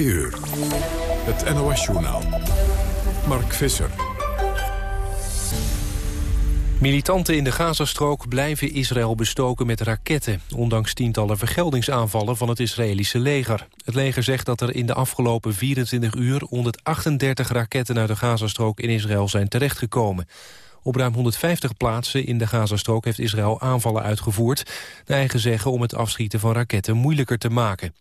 Uur. Het NOS-journaal. Mark Visser. Militanten in de Gazastrook blijven Israël bestoken met raketten... ondanks tientallen vergeldingsaanvallen van het Israëlische leger. Het leger zegt dat er in de afgelopen 24 uur... 138 raketten naar de Gazastrook in Israël zijn terechtgekomen. Op ruim 150 plaatsen in de Gazastrook heeft Israël aanvallen uitgevoerd... naar eigen zeggen om het afschieten van raketten moeilijker te maken.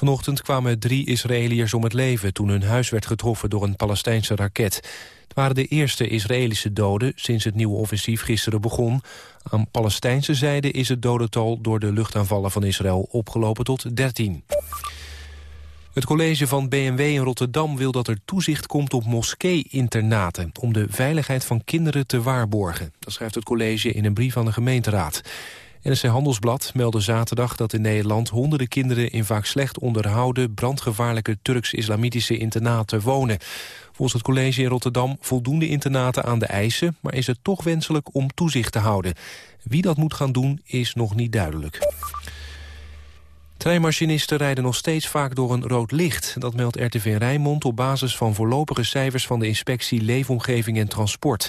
Vanochtend kwamen drie Israëliërs om het leven... toen hun huis werd getroffen door een Palestijnse raket. Het waren de eerste Israëlische doden sinds het nieuwe offensief gisteren begon. Aan Palestijnse zijde is het dodental door de luchtaanvallen van Israël opgelopen tot 13. Het college van BMW in Rotterdam wil dat er toezicht komt op moskee-internaten... om de veiligheid van kinderen te waarborgen. Dat schrijft het college in een brief aan de gemeenteraad. NRC Handelsblad meldde zaterdag dat in Nederland honderden kinderen in vaak slecht onderhouden, brandgevaarlijke Turks-islamitische internaten wonen. Volgens het college in Rotterdam voldoen de internaten aan de eisen, maar is het toch wenselijk om toezicht te houden. Wie dat moet gaan doen is nog niet duidelijk. Treinmachinisten rijden nog steeds vaak door een rood licht. Dat meldt RTV Rijnmond op basis van voorlopige cijfers van de inspectie Leefomgeving en Transport.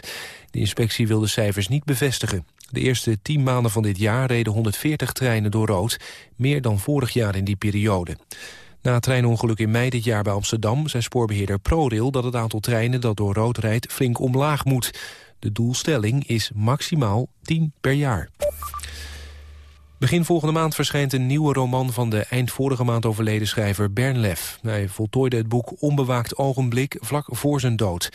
De inspectie wil de cijfers niet bevestigen. De eerste tien maanden van dit jaar reden 140 treinen door rood, meer dan vorig jaar in die periode. Na het treinongeluk in mei dit jaar bij Amsterdam zei spoorbeheerder ProRail dat het aantal treinen dat door rood rijdt flink omlaag moet. De doelstelling is maximaal 10 per jaar. Begin volgende maand verschijnt een nieuwe roman van de eind vorige maand overleden schrijver Bernlef. Hij voltooide het boek Onbewaakt Ogenblik vlak voor zijn dood.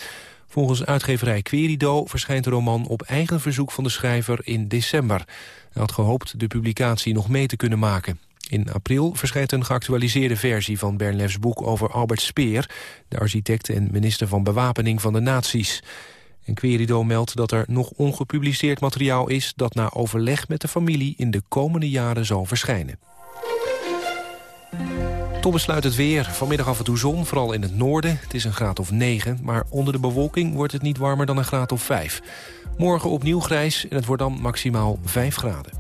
Volgens uitgeverij Querido verschijnt de roman op eigen verzoek van de schrijver in december. Hij had gehoopt de publicatie nog mee te kunnen maken. In april verschijnt een geactualiseerde versie van Bernlefs boek over Albert Speer... de architect en minister van Bewapening van de nazi's. En Querido meldt dat er nog ongepubliceerd materiaal is... dat na overleg met de familie in de komende jaren zal verschijnen. Tot besluit het weer. Vanmiddag af en toe zon, vooral in het noorden. Het is een graad of 9, maar onder de bewolking wordt het niet warmer dan een graad of 5. Morgen opnieuw grijs en het wordt dan maximaal 5 graden.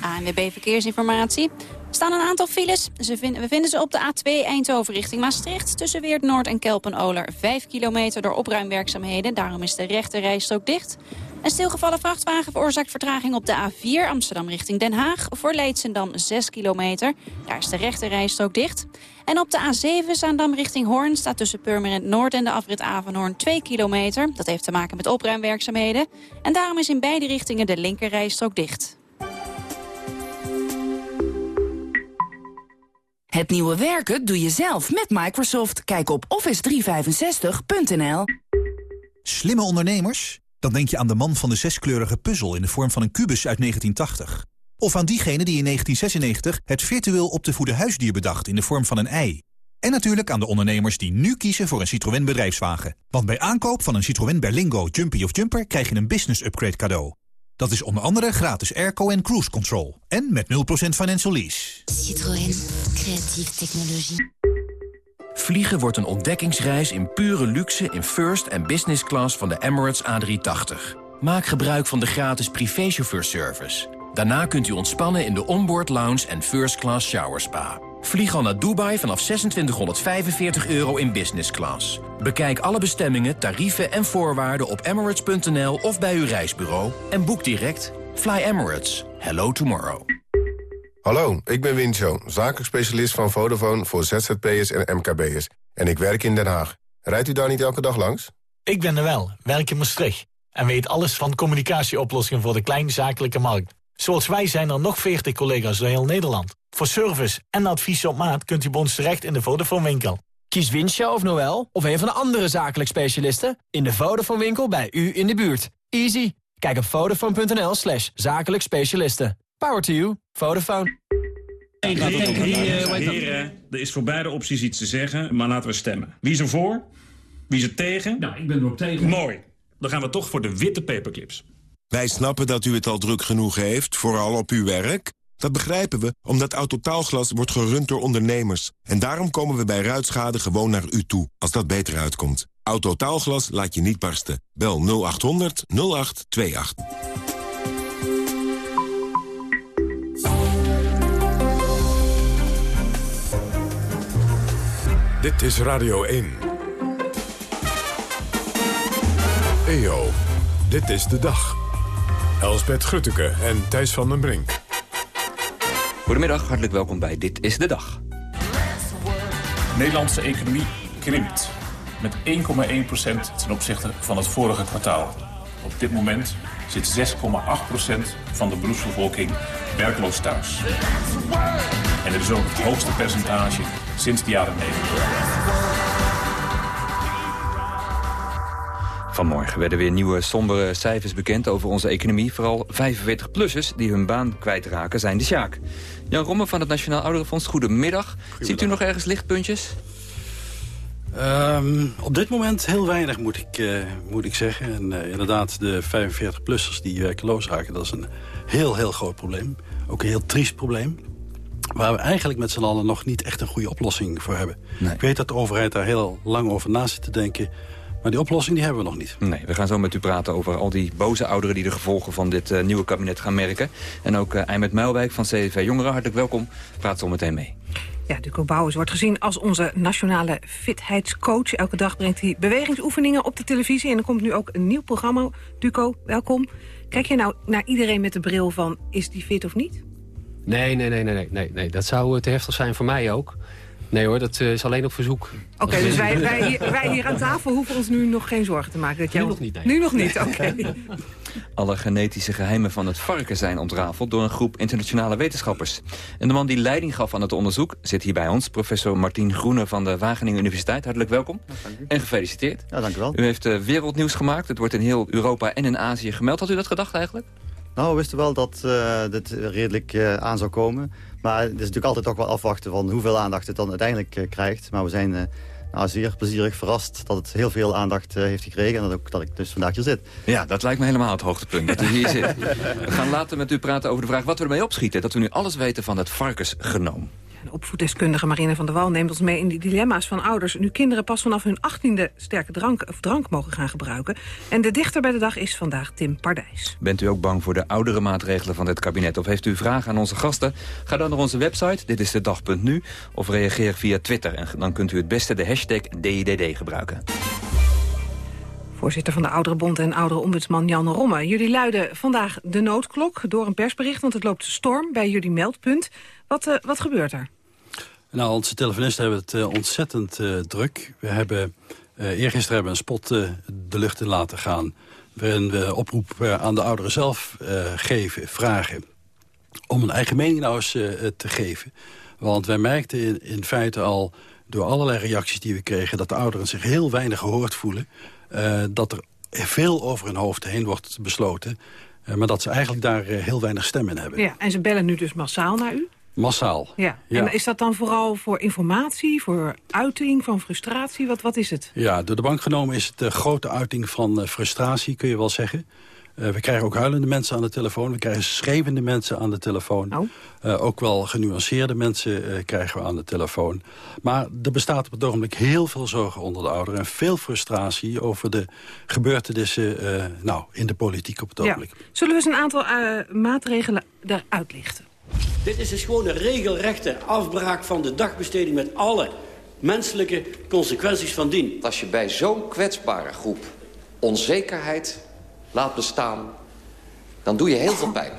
ANWB Verkeersinformatie. Staan een aantal files. Ze vinden, we vinden ze op de A2 Eindhoven richting Maastricht. Tussen Weert Noord en Kelpen-Oler. 5 kilometer door opruimwerkzaamheden. Daarom is de rechte rijstrook dicht. Een stilgevallen vrachtwagen veroorzaakt vertraging op de A4 Amsterdam richting Den Haag. Voor Leidsendam 6 kilometer. Daar is de rechte rijstrook dicht. En op de A7 Zaandam richting Hoorn staat tussen Purmerend Noord en de afrit Avanhoorn 2 kilometer. Dat heeft te maken met opruimwerkzaamheden. En daarom is in beide richtingen de linker rijstrook dicht. Het nieuwe werken doe je zelf met Microsoft. Kijk op office365.nl. Slimme ondernemers? Dan denk je aan de man van de zeskleurige puzzel in de vorm van een kubus uit 1980. Of aan diegene die in 1996 het virtueel op te voeden huisdier bedacht in de vorm van een ei. En natuurlijk aan de ondernemers die nu kiezen voor een Citroën bedrijfswagen. Want bij aankoop van een Citroën Berlingo, Jumpy of Jumper krijg je een business upgrade cadeau. Dat is onder andere gratis airco en cruise control. En met 0% financial lease. Citroën. Creatieve technologie. Vliegen wordt een ontdekkingsreis in pure luxe in first en business class van de Emirates A380. Maak gebruik van de gratis privéchauffeurservice. Daarna kunt u ontspannen in de onboard lounge en first class shower spa. Vlieg al naar Dubai vanaf 2645 euro in business class. Bekijk alle bestemmingen, tarieven en voorwaarden op emirates.nl of bij uw reisbureau en boek direct. Fly Emirates. Hello tomorrow. Hallo, ik ben Wincho, zakelijk specialist van Vodafone voor ZZP'ers en MKB'ers. En ik werk in Den Haag. Rijdt u daar niet elke dag langs? Ik ben er wel, werk in Maastricht. En weet alles van communicatieoplossingen voor de kleinzakelijke markt. Zoals wij zijn er nog 40 collega's door heel Nederland. Voor service en advies op maat kunt u bij ons terecht in de Vodafone winkel. Kies Winsja of Noel of een van de andere zakelijk specialisten... in de Vodafone winkel bij u in de buurt. Easy. Kijk op vodafone.nl slash zakelijk specialisten. Power to you. Vodafone. Heren, er is voor beide opties iets te zeggen, maar laten we stemmen. Wie is er voor? Wie is er tegen? Nou, ik ben er ook tegen. Mooi. Dan gaan we toch voor de witte paperclips. Wij snappen dat u het al druk genoeg heeft, vooral op uw werk. Dat begrijpen we, omdat Autotaalglas wordt gerund door ondernemers. En daarom komen we bij ruitschade gewoon naar u toe, als dat beter uitkomt. Autotaalglas laat je niet barsten. Bel 0800 0828. Dit is Radio 1. EO, dit is de dag. Elsbeth Grutteke en Thijs van den Brink. Goedemiddag, hartelijk welkom bij Dit is de Dag. De Nederlandse economie krimpt met 1,1% ten opzichte van het vorige kwartaal. Op dit moment zit 6,8% van de beroepsbevolking werkloos thuis. En dit is ook het hoogste percentage sinds de jaren 90. Vanmorgen werden weer nieuwe sombere cijfers bekend over onze economie. Vooral 45-plussers die hun baan kwijtraken zijn de sjaak. Jan Romme van het Nationaal Ouderenfonds, goedemiddag. Ziet u nog ergens lichtpuntjes? Um, op dit moment heel weinig, moet ik, uh, moet ik zeggen. En uh, inderdaad, de 45-plussers die werkeloos raken... dat is een heel, heel groot probleem. Ook een heel triest probleem. Waar we eigenlijk met z'n allen nog niet echt een goede oplossing voor hebben. Nee. Ik weet dat de overheid daar heel lang over na zit te denken... Maar die oplossing die hebben we nog niet. Nee, we gaan zo met u praten over al die boze ouderen... die de gevolgen van dit uh, nieuwe kabinet gaan merken. En ook uh, Eimet Muilwijk van CDV Jongeren, hartelijk welkom. Praat zo meteen mee. Ja, Duco Bouwers wordt gezien als onze nationale fitheidscoach. Elke dag brengt hij bewegingsoefeningen op de televisie. En er komt nu ook een nieuw programma. Duco, welkom. Kijk je nou naar iedereen met de bril van... is die fit of niet? Nee, nee, nee, nee, nee, nee. dat zou te heftig zijn voor mij ook. Nee hoor, dat uh, is alleen op verzoek. Oké, okay, dus wij, wij, hier, wij, hier, aan tafel hoeven ons nu nog geen zorgen te maken. Dat jij... Nu nog niet, nee. Nu nog niet, oké. Okay. Alle genetische geheimen van het varken zijn ontrafeld door een groep internationale wetenschappers. En de man die leiding gaf aan het onderzoek zit hier bij ons. Professor Martien Groene van de Wageningen Universiteit. Hartelijk welkom. Ja, en gefeliciteerd. Ja, dank u wel. U heeft uh, wereldnieuws gemaakt. Het wordt in heel Europa en in Azië gemeld. Had u dat gedacht eigenlijk? Nou, we wisten wel dat uh, dit redelijk uh, aan zou komen. Maar het is natuurlijk altijd toch wel afwachten van hoeveel aandacht het dan uiteindelijk uh, krijgt. Maar we zijn nou, zeer plezierig verrast dat het heel veel aandacht heeft gekregen. En dat, ook, dat ik dus vandaag hier zit. Ja, dat lijkt me helemaal het hoogtepunt dat u hier zit. We gaan later met u praten over de vraag wat we ermee opschieten. Dat we nu alles weten van het varkensgenoom. De opvoeddeskundige Marine van der Wal neemt ons mee in die dilemma's van ouders... nu kinderen pas vanaf hun achttiende sterke drank, of drank mogen gaan gebruiken. En de dichter bij de dag is vandaag Tim Pardijs. Bent u ook bang voor de oudere maatregelen van dit kabinet... of heeft u vragen aan onze gasten? Ga dan naar onze website, dit is de dag.nu... of reageer via Twitter en dan kunt u het beste de hashtag DIDD gebruiken. Voorzitter van de Ouderenbond en Ouderenombudsman Jan Romme. Jullie luiden vandaag de noodklok door een persbericht... want het loopt storm bij jullie meldpunt. Wat, uh, wat gebeurt er? Nou, onze telefonisten hebben het uh, ontzettend uh, druk. We hebben eergisteren hebben een spot de lucht in laten gaan... waarin we oproep aan de ouderen zelf geven, vragen... om een eigen mening nou eens te geven. Want wij merkten in, feite al door allerlei reacties die we kregen... dat de ouderen zich heel weinig gehoord voelen. Dat er veel over hun hoofd heen wordt besloten... maar dat ze eigenlijk daar heel weinig stem in hebben. Ja, en ze bellen nu dus massaal naar u? Massaal. Ja. En is dat dan vooral voor informatie, voor uiting van frustratie? Wat, wat is het? Ja, door de bank genomen is het de grote uiting van frustratie, kun je wel zeggen. Uh, we krijgen ook huilende mensen aan de telefoon. We krijgen schreeuwende mensen aan de telefoon. Oh. Uh, ook wel genuanceerde mensen krijgen we aan de telefoon. Maar er bestaat op het ogenblik heel veel zorgen onder de ouderen... en veel frustratie over de gebeurtenissen nou, in de politiek op het ogenblik. Ja. Zullen we eens een aantal maatregelen eruit lichten? Dit is dus gewoon een regelrechte afbraak van de dagbesteding... met alle menselijke consequenties van dien. Als je bij zo'n kwetsbare groep onzekerheid laat bestaan... dan doe je heel veel pijn.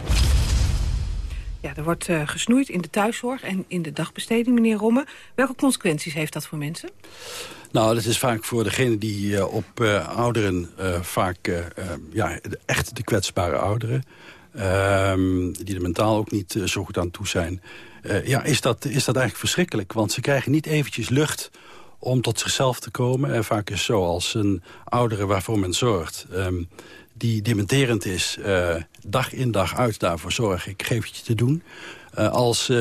Ja, er wordt uh, gesnoeid in de thuiszorg en in de dagbesteding, meneer Romme. Welke consequenties heeft dat voor mensen? Nou, dat is vaak voor degene die uh, op uh, ouderen vaak ja, echt de kwetsbare ouderen... Um, die er mentaal ook niet uh, zo goed aan toe zijn. Uh, ja, is dat, is dat eigenlijk verschrikkelijk. Want ze krijgen niet eventjes lucht om tot zichzelf te komen. En vaak is het zo als een oudere waarvoor men zorgt... Um, die dementerend is, uh, dag in dag uit daarvoor zorg ik, geef het je te doen. als,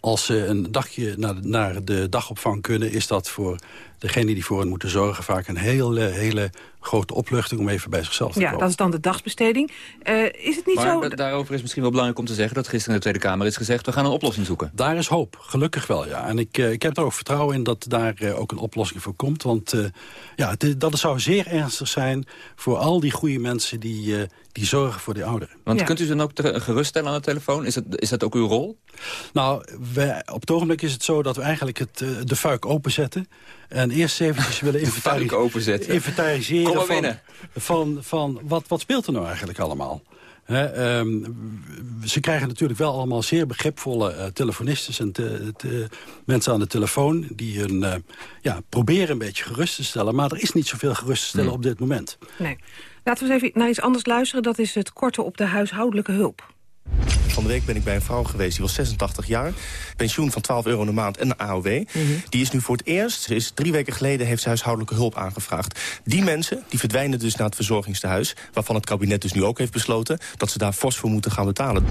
als ze een dagje naar naar de dagopvang kunnen... is dat voor degene die voor hen moeten zorgen... vaak een hele, hele grote opluchting om even bij zichzelf te Ja, komen. dat is dan de dagsbesteding. Eh, is het niet maar zo... da- daarover is misschien wel belangrijk om te zeggen... dat gisteren in de Tweede Kamer is gezegd... we gaan een oplossing zoeken. Daar is hoop, gelukkig wel, ja. En ik, eh, ik heb er ook vertrouwen in dat daar eh, ook een oplossing voor komt. Want eh, ja, dat zou zeer ernstig zijn voor al die goede mensen... die, eh, die zorgen voor die ouderen. Want kunt u ze dan ook te- geruststellen aan de telefoon? Is, het, is dat ook uw rol? Nou, wij, op het ogenblik is het zo dat we eigenlijk het, de fuik openzetten. En eerst eventjes willen openzetten. inventariseren Kom van, van, van wat, wat speelt er nou eigenlijk allemaal. Hè, ehm, ze krijgen natuurlijk wel allemaal zeer begripvolle eh, telefonistes en te- te- mensen aan de telefoon... die hun eh, ja, proberen een beetje gerust te stellen. Maar er is niet zoveel gerust te stellen Hmm. op dit moment. Nee. Laten we eens even naar iets anders luisteren. Dat is het korten op de huishoudelijke hulp. Van de week ben ik bij een vrouw geweest, die was 86 jaar. Pensioen van 12 euro de maand en een AOW. Die is nu voor het eerst, ze is drie weken geleden... heeft ze huishoudelijke hulp aangevraagd. Die mensen die verdwijnen dus naar het verzorgingstehuis... waarvan het kabinet dus nu ook heeft besloten... dat ze daar fors voor moeten gaan betalen.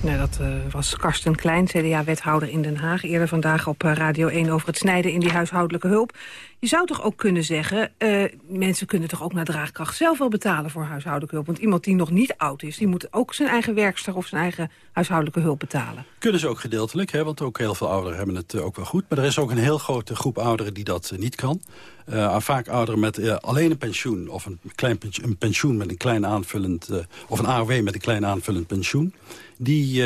Nee, dat eh, was Karsten Klein, CDA-wethouder in Den Haag. Eerder vandaag op eh, Radio 1 over het snijden in die huishoudelijke hulp. Je zou toch ook kunnen zeggen... eh, mensen kunnen toch ook naar draagkracht zelf wel betalen voor huishoudelijke hulp. Want iemand die nog niet oud is... die moet ook zijn eigen werkster of zijn eigen huishoudelijke hulp betalen. Kunnen ze ook gedeeltelijk, hè, want ook heel veel ouderen hebben het eh, ook wel goed. Maar er is ook een heel grote groep ouderen die dat eh, niet kan. Eh, vaak ouderen met alleen een pensioen of een, klein pensioen, een pensioen met een klein aanvullend... of een AOW met een klein aanvullend pensioen. Die,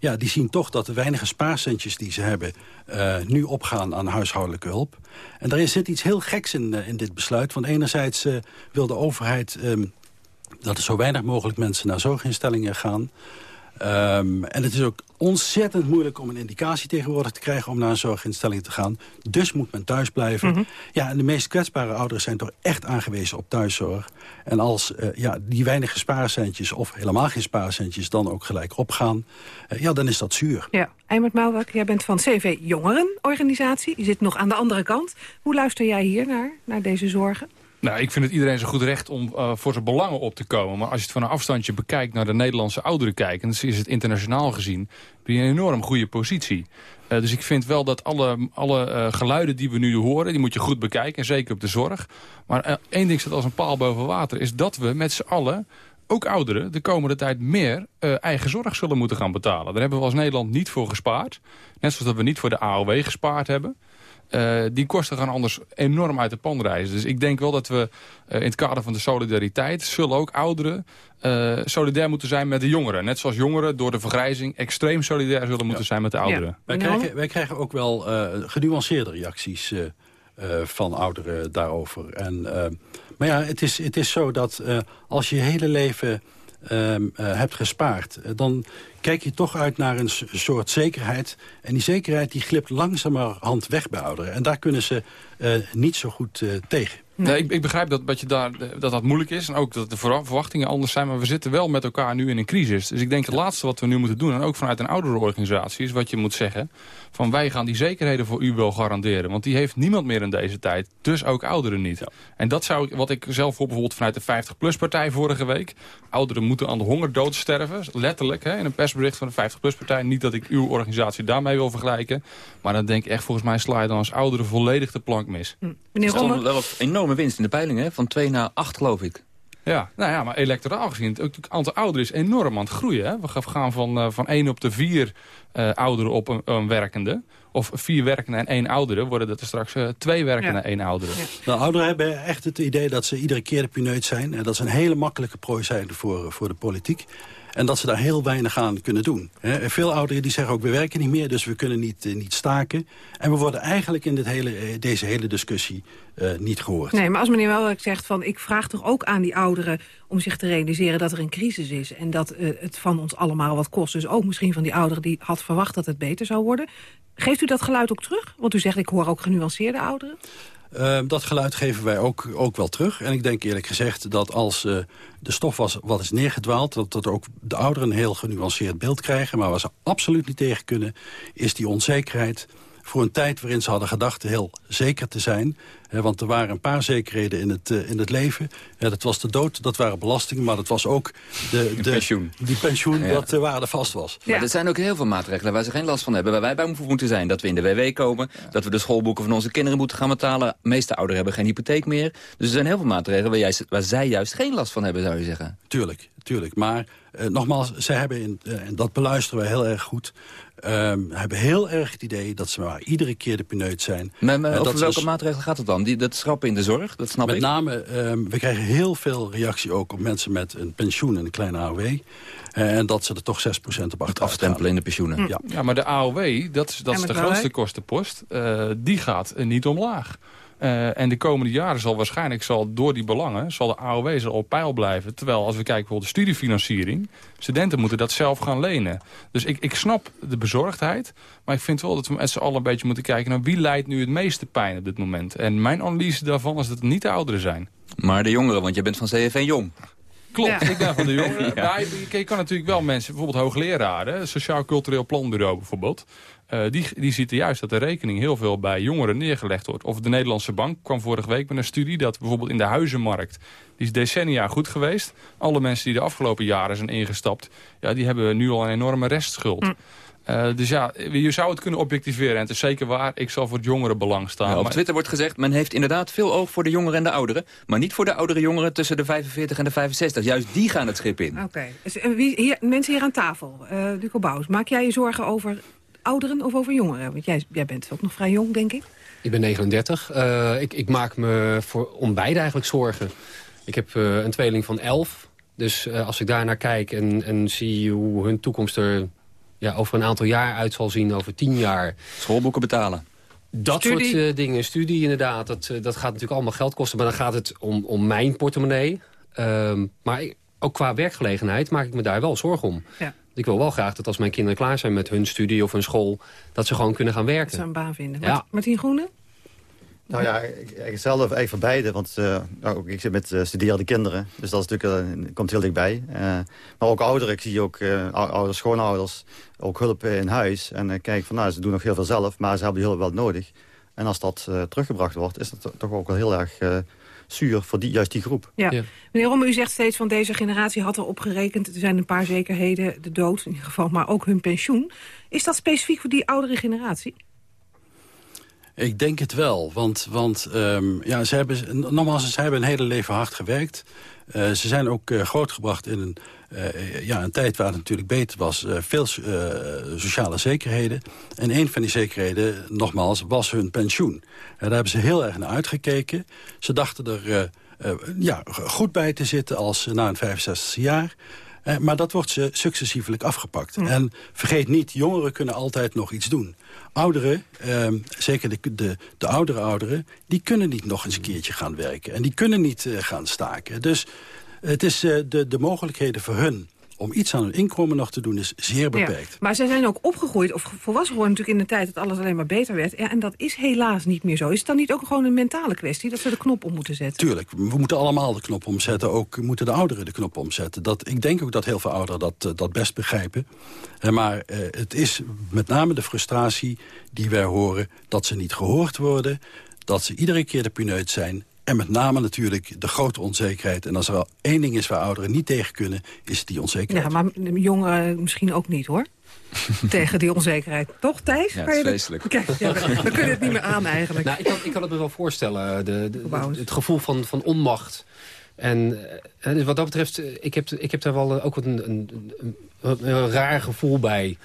ja, die zien toch dat de weinige spaarcentjes die ze hebben... eh, nu opgaan aan huishoudelijke hulp. En er zit iets heel geks in, eh, in dit besluit. Want enerzijds eh, wil de overheid... ehm, dat er zo weinig mogelijk mensen naar zorginstellingen gaan... Ehm, en het is ook ontzettend moeilijk om een indicatie tegenwoordig te krijgen... om naar een zorginstelling te gaan. Dus moet men thuis blijven. Mhm. Ja, en de meest kwetsbare ouderen zijn toch echt aangewezen op thuiszorg. En als eh, ja, die weinige spaarcentjes of helemaal geen spaarcentjes... dan ook gelijk opgaan, eh, ja, dan is dat zuur. Ja, Eimert Mouwak, jij bent van CV Jongerenorganisatie. Je zit nog aan de andere kant. Hoe luister jij hier naar, naar deze zorgen? Nou, ik vind het iedereen zijn goed recht om eh, voor zijn belangen op te komen. Maar als je het van een afstandje bekijkt naar de Nederlandse ouderen kijken... dan is het internationaal gezien een enorm goede positie. Eh, dus ik vind wel dat alle, alle eh, geluiden die we nu horen... die moet je goed bekijken, en zeker op de zorg. Maar één ding staat als een paal boven water... is dat we met z'n allen ook ouderen de komende tijd meer eigen zorg zullen moeten gaan betalen. Daar hebben we als Nederland niet voor gespaard. Net zoals dat we niet voor de AOW gespaard hebben. Eh, die kosten gaan anders enorm uit de pan reizen. Dus ik denk wel dat we eh, in het kader van de solidariteit... zullen ook ouderen eh, solidair moeten zijn met de jongeren. Net zoals jongeren door de vergrijzing extreem solidair zullen moeten zijn met de ouderen. Wij, krijgen, wij krijgen ook wel eh, genuanceerde reacties eh, eh, van ouderen daarover. En, maar ja, het is, het is zo dat eh, als je je hele leven ehm, eh, hebt gespaard... eh, dan kijk je toch uit naar een soort zekerheid. En die zekerheid die glipt langzamerhand weg bij ouderen. En daar kunnen ze eh, niet zo goed tegen. Ik, ik begrijp dat, dat, dat dat moeilijk is. En ook dat de verwa- verwachtingen anders zijn. Maar we zitten wel met elkaar nu in een crisis. Dus ik denk het laatste wat we nu moeten doen... en ook vanuit een ouderenorganisatie... is wat je moet zeggen... van wij gaan die zekerheden voor u wel garanderen. Want die heeft niemand meer in deze tijd. Dus ook ouderen niet. En dat zou ik, wat ik zelf hoor bijvoorbeeld vanuit de 50PLUS-partij vorige week. Ouderen moeten aan de honger doodsterven. Letterlijk, hè, in een persbericht van de 50PLUS-partij. Niet dat ik uw organisatie daarmee wil vergelijken. Maar dan denk ik echt, volgens mij sla je dan als ouderen volledig de plank mis. Meneer Er stond Rommel, wel op enorme winst in de peilingen, hè? van 2 naar 8 geloof ik. Ja, nou ja, maar electoraal gezien, het het aantal ouderen is enorm aan het groeien. Hè? We gaan van, eh, van 1 op de 4 eh, ouderen op een, een werkende. Of vier werkenden en één oudere, worden dat er straks eh, twee werkenden en één oudere. Nou, ouderen hebben echt het idee dat ze iedere keer de pineut zijn. En dat ze een hele makkelijke prooi zijn voor, voor de politiek. En dat ze daar heel weinig aan kunnen doen. Hè. Veel ouderen die zeggen ook, we werken niet meer, dus we kunnen niet, eh, niet staken. En we worden eigenlijk in dit hele, eh, deze hele discussie eh, niet gehoord. Nee, maar als meneer Welwerk zegt van... ik vraag toch ook aan die ouderen om zich te realiseren dat er een crisis is... en dat het van ons allemaal wat kost. Dus ook misschien van die ouderen die had verwacht dat het beter zou worden. Geeft u dat geluid ook terug? Want u zegt, ik hoor ook genuanceerde ouderen. Uh, dat geluid geven wij ook, ook wel terug. En ik denk eerlijk gezegd dat als uh, de stof was wat is neergedwaald... Dat, dat ook de ouderen een heel genuanceerd beeld krijgen. Maar waar ze absoluut niet tegen kunnen, is die onzekerheid voor een tijd waarin ze hadden gedacht heel zeker te zijn. want er waren een paar zekerheden in het, in het leven. dat was de dood, dat waren belastingen, maar dat was ook de, de pensioen. die pensioen dat de waarde vast was. Maar er zijn ook heel veel maatregelen waar ze geen last van hebben. Waar wij bij moeten zijn. Dat we in de WW komen, dat we de schoolboeken van onze kinderen moeten gaan betalen. De meeste ouderen hebben geen hypotheek meer. Dus er zijn heel veel maatregelen waar, jij, waar zij juist geen last van hebben, zou je zeggen. Tuurlijk, tuurlijk. Maar uh, nogmaals, zij hebben, in, uh, en dat beluisteren wij heel erg goed... Um, hebben heel erg het idee dat ze maar iedere keer de pineut zijn. Maar, maar over welke maatregelen gaat het dan? Die, dat schrappen in de zorg, dat snap met ik. Met name, um, we krijgen heel veel reactie ook op mensen met een pensioen en een kleine AOW. Uh, en dat ze er toch 6% op achteruit afstempelen in de pensioenen. Ja. ja, maar de AOW, dat is, dat is de grootste kostenpost. Uh, die gaat niet omlaag. Uh, en de komende jaren zal waarschijnlijk zal door die belangen... zal de AOW zal op peil blijven. Terwijl als we kijken voor de studiefinanciering... studenten moeten dat zelf gaan lenen. Dus ik, ik snap de bezorgdheid. Maar ik vind wel dat we met z'n allen een beetje moeten kijken... naar wie leidt nu het meeste pijn op dit moment. En mijn analyse daarvan is dat het niet de ouderen zijn. Maar de jongeren, want je bent van CFV Jong. Klopt, ja. ik ben van de jongeren. ja. Maar je, je, kan natuurlijk wel mensen, bijvoorbeeld hoogleraren... Sociaal Cultureel Planbureau bijvoorbeeld... Uh, die, die ziet juist dat de rekening heel veel bij jongeren neergelegd wordt. Of de Nederlandse Bank kwam vorige week met een studie... dat bijvoorbeeld in de huizenmarkt, die is decennia goed geweest. Alle mensen die de afgelopen jaren zijn ingestapt... Ja, die hebben nu al een enorme restschuld. Mm. Uh, dus ja, je zou het kunnen objectiveren. En het is zeker waar, ik zal voor het jongerenbelang staan. Ja, op maar... Twitter wordt gezegd, men heeft inderdaad veel oog voor de jongeren en de ouderen. Maar niet voor de oudere jongeren tussen de 45 en de 65. Juist die gaan het schip in. Oké. Okay. Dus, hier, mensen hier aan tafel, uh, Duco Bouws, maak jij je zorgen over ouderen of over jongeren? Want jij, jij bent ook nog vrij jong, denk ik. Ik ben 39. Uh, ik, ik, maak me voor, om beide eigenlijk zorgen. Ik heb uh, een tweeling van 11. Dus uh, als ik daar naar kijk en, en zie hoe hun toekomst er ja, over een aantal jaar uit zal zien, over tien jaar. Schoolboeken betalen. Dat studie. soort dingen, studie inderdaad, dat, dat gaat natuurlijk allemaal geld kosten. Maar dan gaat het om, om mijn portemonnee. Um, maar ook qua werkgelegenheid maak ik me daar wel zorgen om. Ja. Ik wil wel graag dat als mijn kinderen klaar zijn met hun studie of hun school... dat ze gewoon kunnen gaan werken. Dat ze een baan vinden. Ja. Martien Groene? Nou ja, ik, ik zelf eigenlijk voor beide. Want uh, nou, ik zit met uh, studerende kinderen. Dus dat is natuurlijk, uh, komt heel dichtbij. maar ook ouderen. Ik zie ook ouders, schoonouders. Ook hulp in huis. En kijk van nou, ze doen nog heel veel zelf. Maar ze hebben die hulp wel nodig. En als dat teruggebracht wordt, is dat toch ook wel heel erg zuur voor die, juist die groep. Ja. ja. Meneer Romme, u zegt steeds van deze generatie had erop gerekend. Er zijn een paar zekerheden, de dood in ieder geval, maar ook hun pensioen. Is dat specifiek voor die oudere generatie? Ik denk het wel, want, want um, ja, ze hebben, nogmaals, ze hebben een hele leven hard gewerkt. Uh, ze zijn ook uh, grootgebracht in een, uh, ja, een tijd waar het natuurlijk beter was. veel sociale zekerheden. En een van die zekerheden, nogmaals, was hun pensioen. daar hebben ze heel erg naar uitgekeken. Ze dachten er ja, goed bij te zitten als na een 65 jaar... Eh, maar dat wordt ze successievelijk afgepakt. En vergeet niet, jongeren kunnen altijd nog iets doen. Ouderen, eh, zeker de, de, de oudere ouderen... die kunnen niet nog eens een keertje gaan werken. En die kunnen niet uh, gaan staken. Dus het is uh, de, de mogelijkheden voor hun om iets aan hun inkomen nog te doen is zeer beperkt. Ja, maar zij zijn ook opgegroeid, of volwassen geworden natuurlijk in de tijd... dat alles alleen maar beter werd. Ja, en dat is helaas niet meer zo. Is het dan niet ook gewoon een mentale kwestie... dat ze de knop om moeten zetten? Tuurlijk, we moeten allemaal de knop omzetten. Ook moeten de ouderen de knop omzetten. Dat, ik denk ook dat heel veel ouderen dat, uh, dat best begrijpen. Uh, maar uh, het is met name de frustratie die wij horen... dat ze niet gehoord worden, dat ze iedere keer de puneut zijn... En met name natuurlijk de grote onzekerheid. En als er al één ding is waar ouderen niet tegen kunnen, is die onzekerheid. Ja, maar jongeren misschien ook niet, hoor. tegen die onzekerheid. Toch, Thijs? Ja, het is vreselijk. Kijk, ja, we, we, kunnen het niet meer aan eigenlijk. Nou, ik, kan, ik kan het me wel voorstellen. De, de, de, het gevoel van, van onmacht. En dus wat dat betreft, ik heb, ik heb daar wel ook een, een, een, een raar gevoel bij.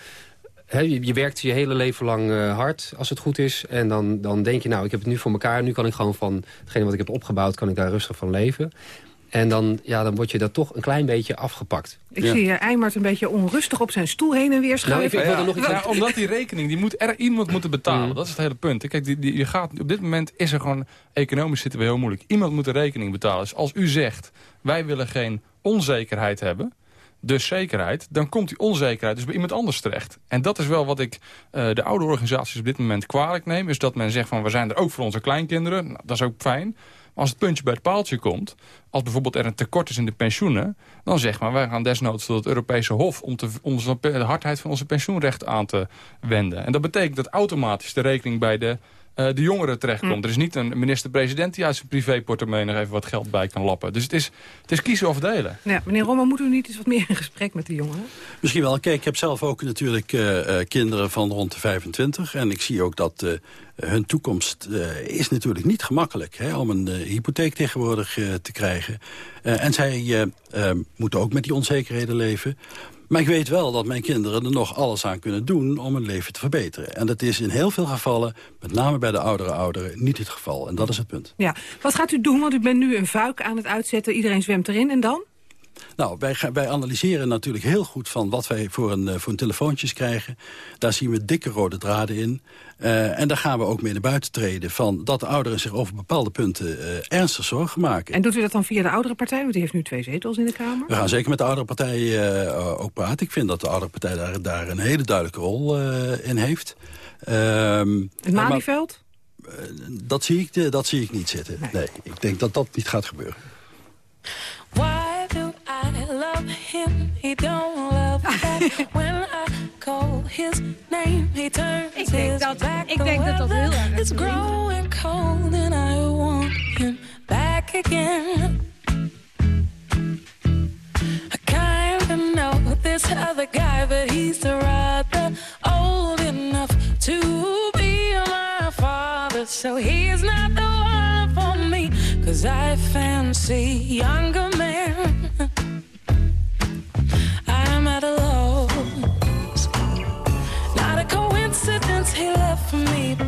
He, je, je, werkt je hele leven lang uh, hard, als het goed is. En dan, dan denk je, nou, ik heb het nu voor elkaar. Nu kan ik gewoon van hetgene wat ik heb opgebouwd, kan ik daar rustig van leven. En dan, ja, dan word je dat toch een klein beetje afgepakt. Ik zie hier Eimert een beetje onrustig op zijn stoel heen en weer schuiven. Nou, ik, ik nog iets ja, omdat die rekening, die moet er iemand moeten betalen. Mm. Dat is het hele punt. Kijk, die, die, je gaat, op dit moment is er gewoon, economisch zitten we heel moeilijk. Iemand moet de rekening betalen. Dus als u zegt, wij willen geen onzekerheid hebben dus zekerheid, dan komt die onzekerheid dus bij iemand anders terecht. En dat is wel wat ik uh, de oude organisaties op dit moment kwalijk neem. Is dat men zegt van we zijn er ook voor onze kleinkinderen. Nou, dat is ook fijn. als het puntje bij het paaltje komt... als bijvoorbeeld er een tekort is in de pensioenen... dan zeg maar, wij gaan desnoods tot het Europese Hof... om, te, om de hardheid van onze pensioenrecht aan te wenden. En dat betekent dat automatisch de rekening bij de de jongeren terechtkomt. Mm. Er is niet een minister-president die uit zijn privéportemonnee nog even wat geld bij kan lappen. Dus het is, het is kiezen of delen. Ja, meneer Rommel, moet u niet eens wat meer in gesprek met de jongeren? Misschien wel. Kijk, ik heb zelf ook natuurlijk uh, kinderen van rond de 25. En ik zie ook dat hun toekomst is natuurlijk niet gemakkelijk. Hè, om een hypotheek tegenwoordig te krijgen. en zij moeten ook met die onzekerheden leven. Maar ik weet wel dat mijn kinderen er nog alles aan kunnen doen om hun leven te verbeteren. En dat is in heel veel gevallen, met name bij de oudere ouderen, niet het geval. En dat is het punt. Ja. Wat gaat u doen? Want u bent nu een vuik aan het uitzetten. Iedereen zwemt erin. En dan? Nou, wij, wij, analyseren natuurlijk heel goed van wat wij voor een, eh, voor een telefoontjes krijgen. Daar zien we dikke rode draden in. Uh, en daar gaan we ook mee naar buiten treden van dat de ouderen zich over bepaalde punten uh, ernstig zorgen maken. En doet u dat dan via de oudere partij? Want die heeft nu twee zetels in de Kamer. We gaan zeker met de oudere partij uh, ook praten. Ik vind dat de oudere partij daar, daar een hele duidelijke rol in heeft. Ehm, het Malieveld? dat, zie ik, dat zie ik niet zitten. Nee. nee, ik denk dat dat niet gaat gebeuren. Love him, he don't love back. when I call his name, he turns ik denk his dat, back. Ik denk dat dat heel erg It's growing cold and I want him back again. I kinda know this other guy, but he's rather old enough to be my father. So he's not the one for me, cause I fancy younger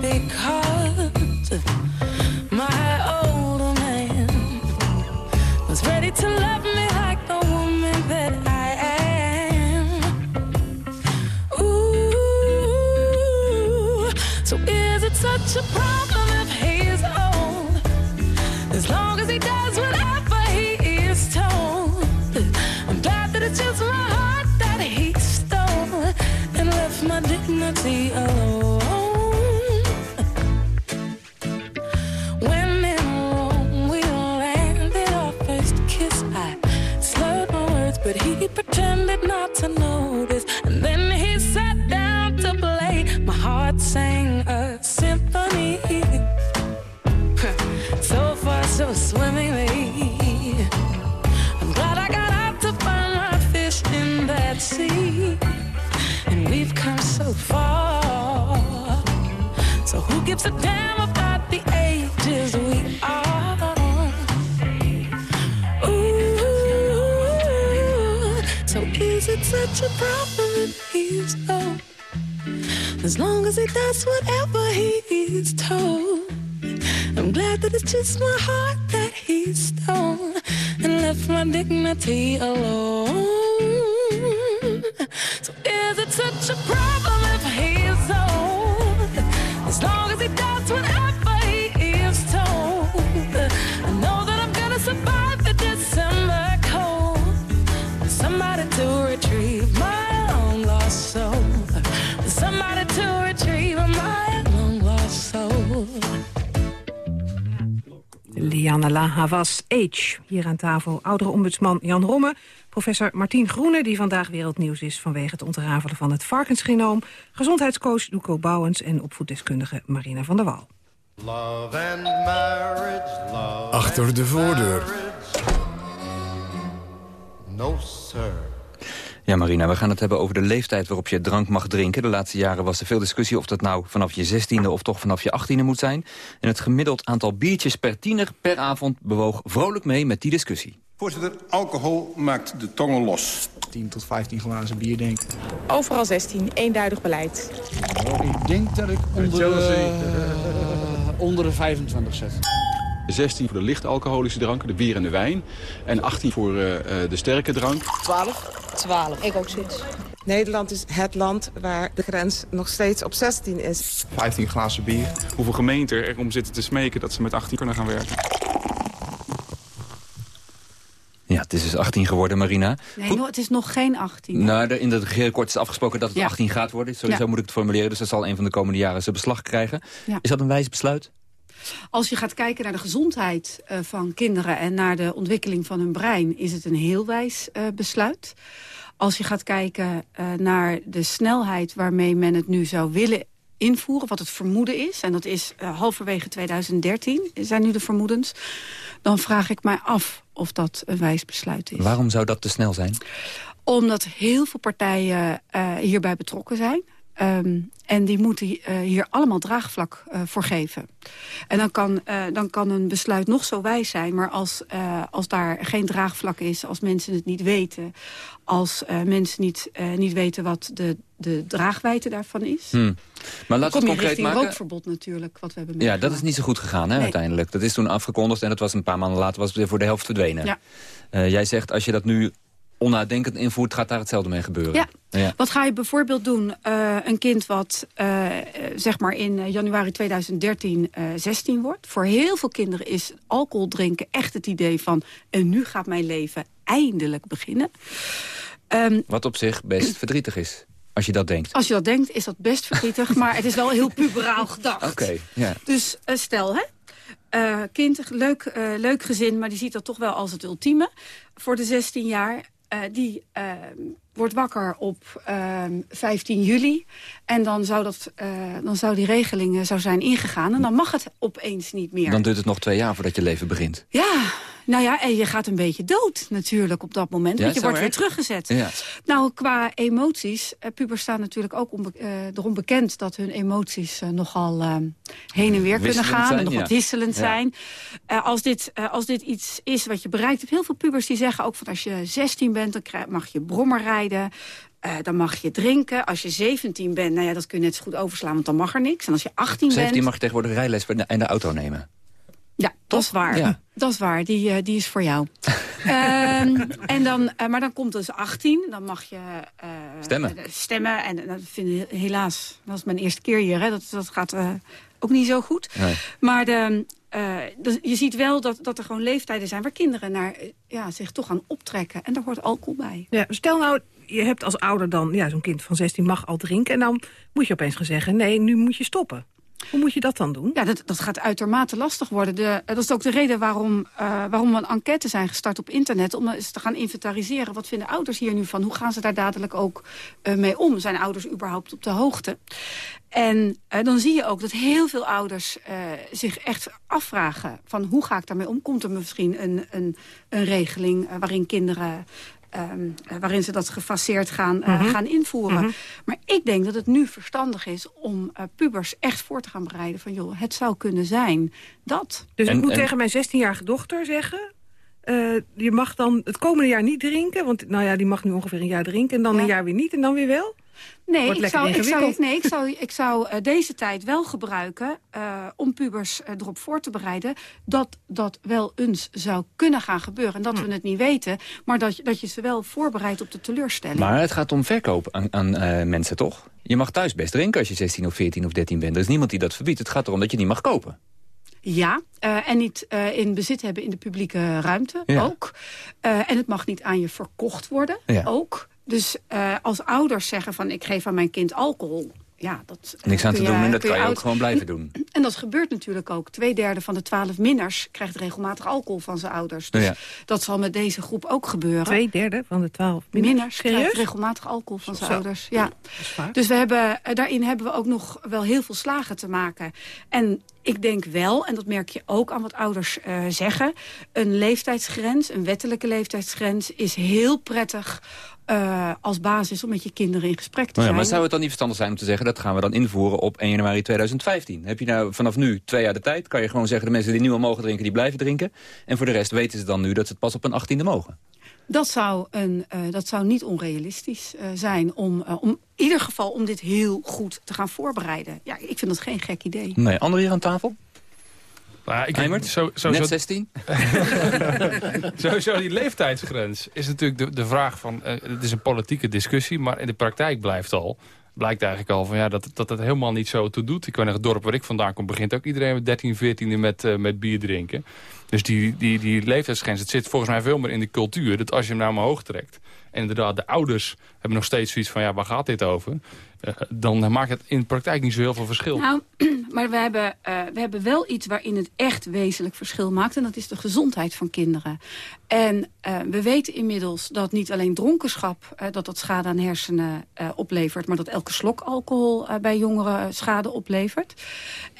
because problem he's old. As long as he does whatever he is told. I'm glad that it's just my heart that he stole and left my dignity alone. Liana La Havas H. Hier aan tafel oudere ombudsman Jan Romme, professor Martien Groene... die vandaag wereldnieuws is vanwege het ontrafelen van het varkensgenoom... gezondheidscoach Duco Bouwens en opvoeddeskundige Marina van der Wal. Love and marriage, love Achter de voordeur. No, sir. Ja, Marina, we gaan het hebben over de leeftijd waarop je drank mag drinken. De laatste jaren was er veel discussie of dat nou vanaf je zestiende of toch vanaf je achttiende moet zijn. En het gemiddeld aantal biertjes per tiener per avond bewoog vrolijk mee met die discussie. Voorzitter, alcohol maakt de tongen los. 10 tot 15 glazen bier, denk ik. Overal 16, eenduidig beleid. ik denk dat ik onder, uh, onder de 25 zet. 16 voor de licht alcoholische drank, de bier en de wijn. En 18 voor uh, de sterke drank. 12. 12. Ik ook zoiets. Nederland is het land waar de grens nog steeds op 16 is. 15 glazen bier. Hoeveel gemeenten erom zitten te smeken dat ze met 18 kunnen gaan werken. Ja, het is dus 18 geworden, Marina. Nee, het is nog geen 18. Nou, in het regeerakkoord is afgesproken dat het 18 gaat worden. Sowieso moet ik het formuleren, dus dat zal een van de komende jaren zijn beslag krijgen. Is dat een wijs besluit? Als je gaat kijken naar de gezondheid uh, van kinderen... en naar de ontwikkeling van hun brein... is het een heel wijs uh, besluit. Als je gaat kijken uh, naar de snelheid waarmee men het nu zou willen invoeren... wat het vermoeden is, en dat is halverwege 2013, zijn nu de vermoedens... dan vraag ik mij af of dat een wijs besluit is. Waarom zou dat te snel zijn? Omdat heel veel partijen hierbij betrokken zijn. Um, en die moeten uh, hier allemaal draagvlak uh, voor geven. En dan kan, uh, dan kan een besluit nog zo wijs zijn... maar als, als daar geen draagvlak is, als mensen het niet weten... als mensen niet, niet weten wat de, de draagwijte daarvan is... Hmm. Maar laten we het concreet maken. rookverbod natuurlijk, wat we hebben Ja, dat is niet zo goed gegaan hè, nee. uiteindelijk. Dat is toen afgekondigd en dat was een paar maanden later was het weer voor de helft verdwenen. Ja. jij zegt, als je dat nu onnadenkend invoert, gaat daar hetzelfde mee gebeuren. Ja. ja. Wat ga je bijvoorbeeld doen? Uh, een kind wat uh, zeg maar in januari 2013 uh, 16 wordt. Voor heel veel kinderen is alcohol drinken echt het idee van... en nu gaat mijn leven eindelijk beginnen. Um, wat op zich best verdrietig is. Als je dat denkt. Als je dat denkt, is dat best verdrietig. maar het is wel heel puberaal gedacht. Oké, okay, ja. Dus stel, hè, uh, kind, leuk, uh, leuk gezin, maar die ziet dat toch wel als het ultieme. Voor de 16 jaar. Uh, die wordt wakker op 15 juli. En dan zou, dat, dan zou die regeling zou zijn ingegaan. En dan mag het opeens niet meer. Dan duurt het nog twee jaar voordat je leven begint. Ja, nou ja, en je gaat een beetje dood natuurlijk op dat moment. Ja, want je wordt weer teruggezet. Ja. Nou, qua emoties, uh, pubers staan natuurlijk ook onbe uh, erom bekend... dat hun emoties uh, nogal heen en weer kunnen gaan. Zijn, en nog ja. wat wisselend zijn. als, dit, als dit iets is wat je bereikt hebt... heel veel pubers die zeggen ook van als je 16 bent... dan krijg, mag je brommer rijden... Uh, dan mag je drinken. Als je 17 bent, nou ja, dat kun je net zo goed overslaan, want dan mag er niks. En als je 18 17 bent... 17 mag je tegenwoordig rijles en de auto nemen. Ja, dat is waar. Ja. Dat is waar, die, uh, die is voor jou. um, en dan, uh, maar dan komt dus 18, dan mag je uh, stemmen. stemmen. En dat vind ik helaas, dat is mijn eerste keer hier, hè, dat, dat gaat ook niet zo goed. Nee. Maar de, de, je ziet wel dat, dat er gewoon leeftijden zijn waar kinderen naar, ja, zich toch gaan optrekken. En daar hoort alcohol bij. Ja, stel nou, je hebt als ouder dan, ja, zo'n kind van 16 mag al drinken. En dan moet je opeens gaan zeggen, nee, nu moet je stoppen. Hoe moet je dat dan doen? Ja, dat, dat gaat uitermate lastig worden. De, dat is ook de reden waarom, uh, waarom we een enquête zijn gestart op internet... om eens te gaan inventariseren. Wat vinden ouders hier nu van? Hoe gaan ze daar dadelijk ook uh, mee om? Zijn ouders überhaupt op de hoogte? En dan zie je ook dat heel veel ouders zich echt afvragen... van hoe ga ik daarmee om? Komt er misschien een, een, een regeling waarin kinderen Um, waarin ze dat gefaseerd gaan, uh, mm -hmm. gaan invoeren. Mm -hmm. Maar ik denk dat het nu verstandig is om uh, pubers echt voor te gaan bereiden... van joh, het zou kunnen zijn dat... Dus en, ik moet en... tegen mijn 16-jarige dochter zeggen... Uh, je mag dan het komende jaar niet drinken. Want nou ja, die mag nu ongeveer een jaar drinken. En dan ja. een jaar weer niet en dan weer wel. Nee, ik zou, ik zou, nee ik, zou, ik zou uh, deze tijd wel gebruiken uh, om pubers uh, erop voor te bereiden... dat dat wel eens zou kunnen gaan gebeuren. En dat hm. we het niet weten, maar dat, dat je ze wel voorbereidt op de teleurstelling. Maar het gaat om verkoop aan, aan mensen, toch? Je mag thuis best drinken als je 16 of 14 of 13 bent. Er is niemand die dat verbiedt. Het gaat erom dat je niet mag kopen. Ja, uh, en niet uh, in bezit hebben in de publieke ruimte, ja. ook. Uh, en het mag niet aan je verkocht worden, ja. ook. Dus als ouders zeggen van ik geef aan mijn kind alcohol... Ja, dat, Niks aan te je, doen en dat kan je, ook gewoon blijven doen. En, en dat gebeurt natuurlijk ook. Tweederde van de twaalf minners krijgt regelmatig alcohol van zijn ouders. Dus ja. dat zal met deze groep ook gebeuren. Tweederde van de twaalf minners, minners krijgt regelmatig alcohol van zijn ouders. Ja. Dus we hebben, daarin hebben we ook nog wel heel veel slagen te maken. En ik denk wel, en dat merk je ook aan wat ouders uh, zeggen... een leeftijdsgrens, een wettelijke leeftijdsgrens... is heel prettig uh, als basis om met je kinderen in gesprek te nou ja, zijn. Maar zou het dan niet verstandig zijn om te zeggen... dat gaan we dan invoeren op 1 januari 2015? Heb je nou vanaf nu twee jaar de tijd? Kan je gewoon zeggen, de mensen die nu al mogen drinken... die blijven drinken. En voor de rest weten ze dan nu dat ze het pas op een 18e mogen. Dat zou, een, uh, dat zou niet onrealistisch uh, zijn om, uh, om in ieder geval om dit heel goed te gaan voorbereiden. Ja, ik vind dat geen gek idee. Nee, anderen hier aan tafel? Nou, ik Eimert, zo, zo, net zo, 16? Sowieso die leeftijdsgrens is natuurlijk de, de vraag van... Uh, het is een politieke discussie, maar in de praktijk blijft al... blijkt eigenlijk al van, ja, dat, dat het helemaal niet zo toe doet. Ik weet nog, het dorp waar ik vandaan kom... begint ook iedereen met 13, 14 met, uh, met bier drinken. Dus die, die, die leeftijdsgrens, het zit volgens mij veel meer in de cultuur... dat als je hem naar omhoog trekt... en inderdaad, de ouders hebben nog steeds zoiets van... ja, waar gaat dit over? Uh, dan maakt het in de praktijk niet zo heel veel verschil. Nou, maar we hebben, uh, we hebben wel iets waarin het echt wezenlijk verschil maakt. En dat is de gezondheid van kinderen. En uh, we weten inmiddels dat niet alleen dronkenschap... Uh, dat dat schade aan hersenen oplevert... maar dat elke slok alcohol bij jongeren schade oplevert.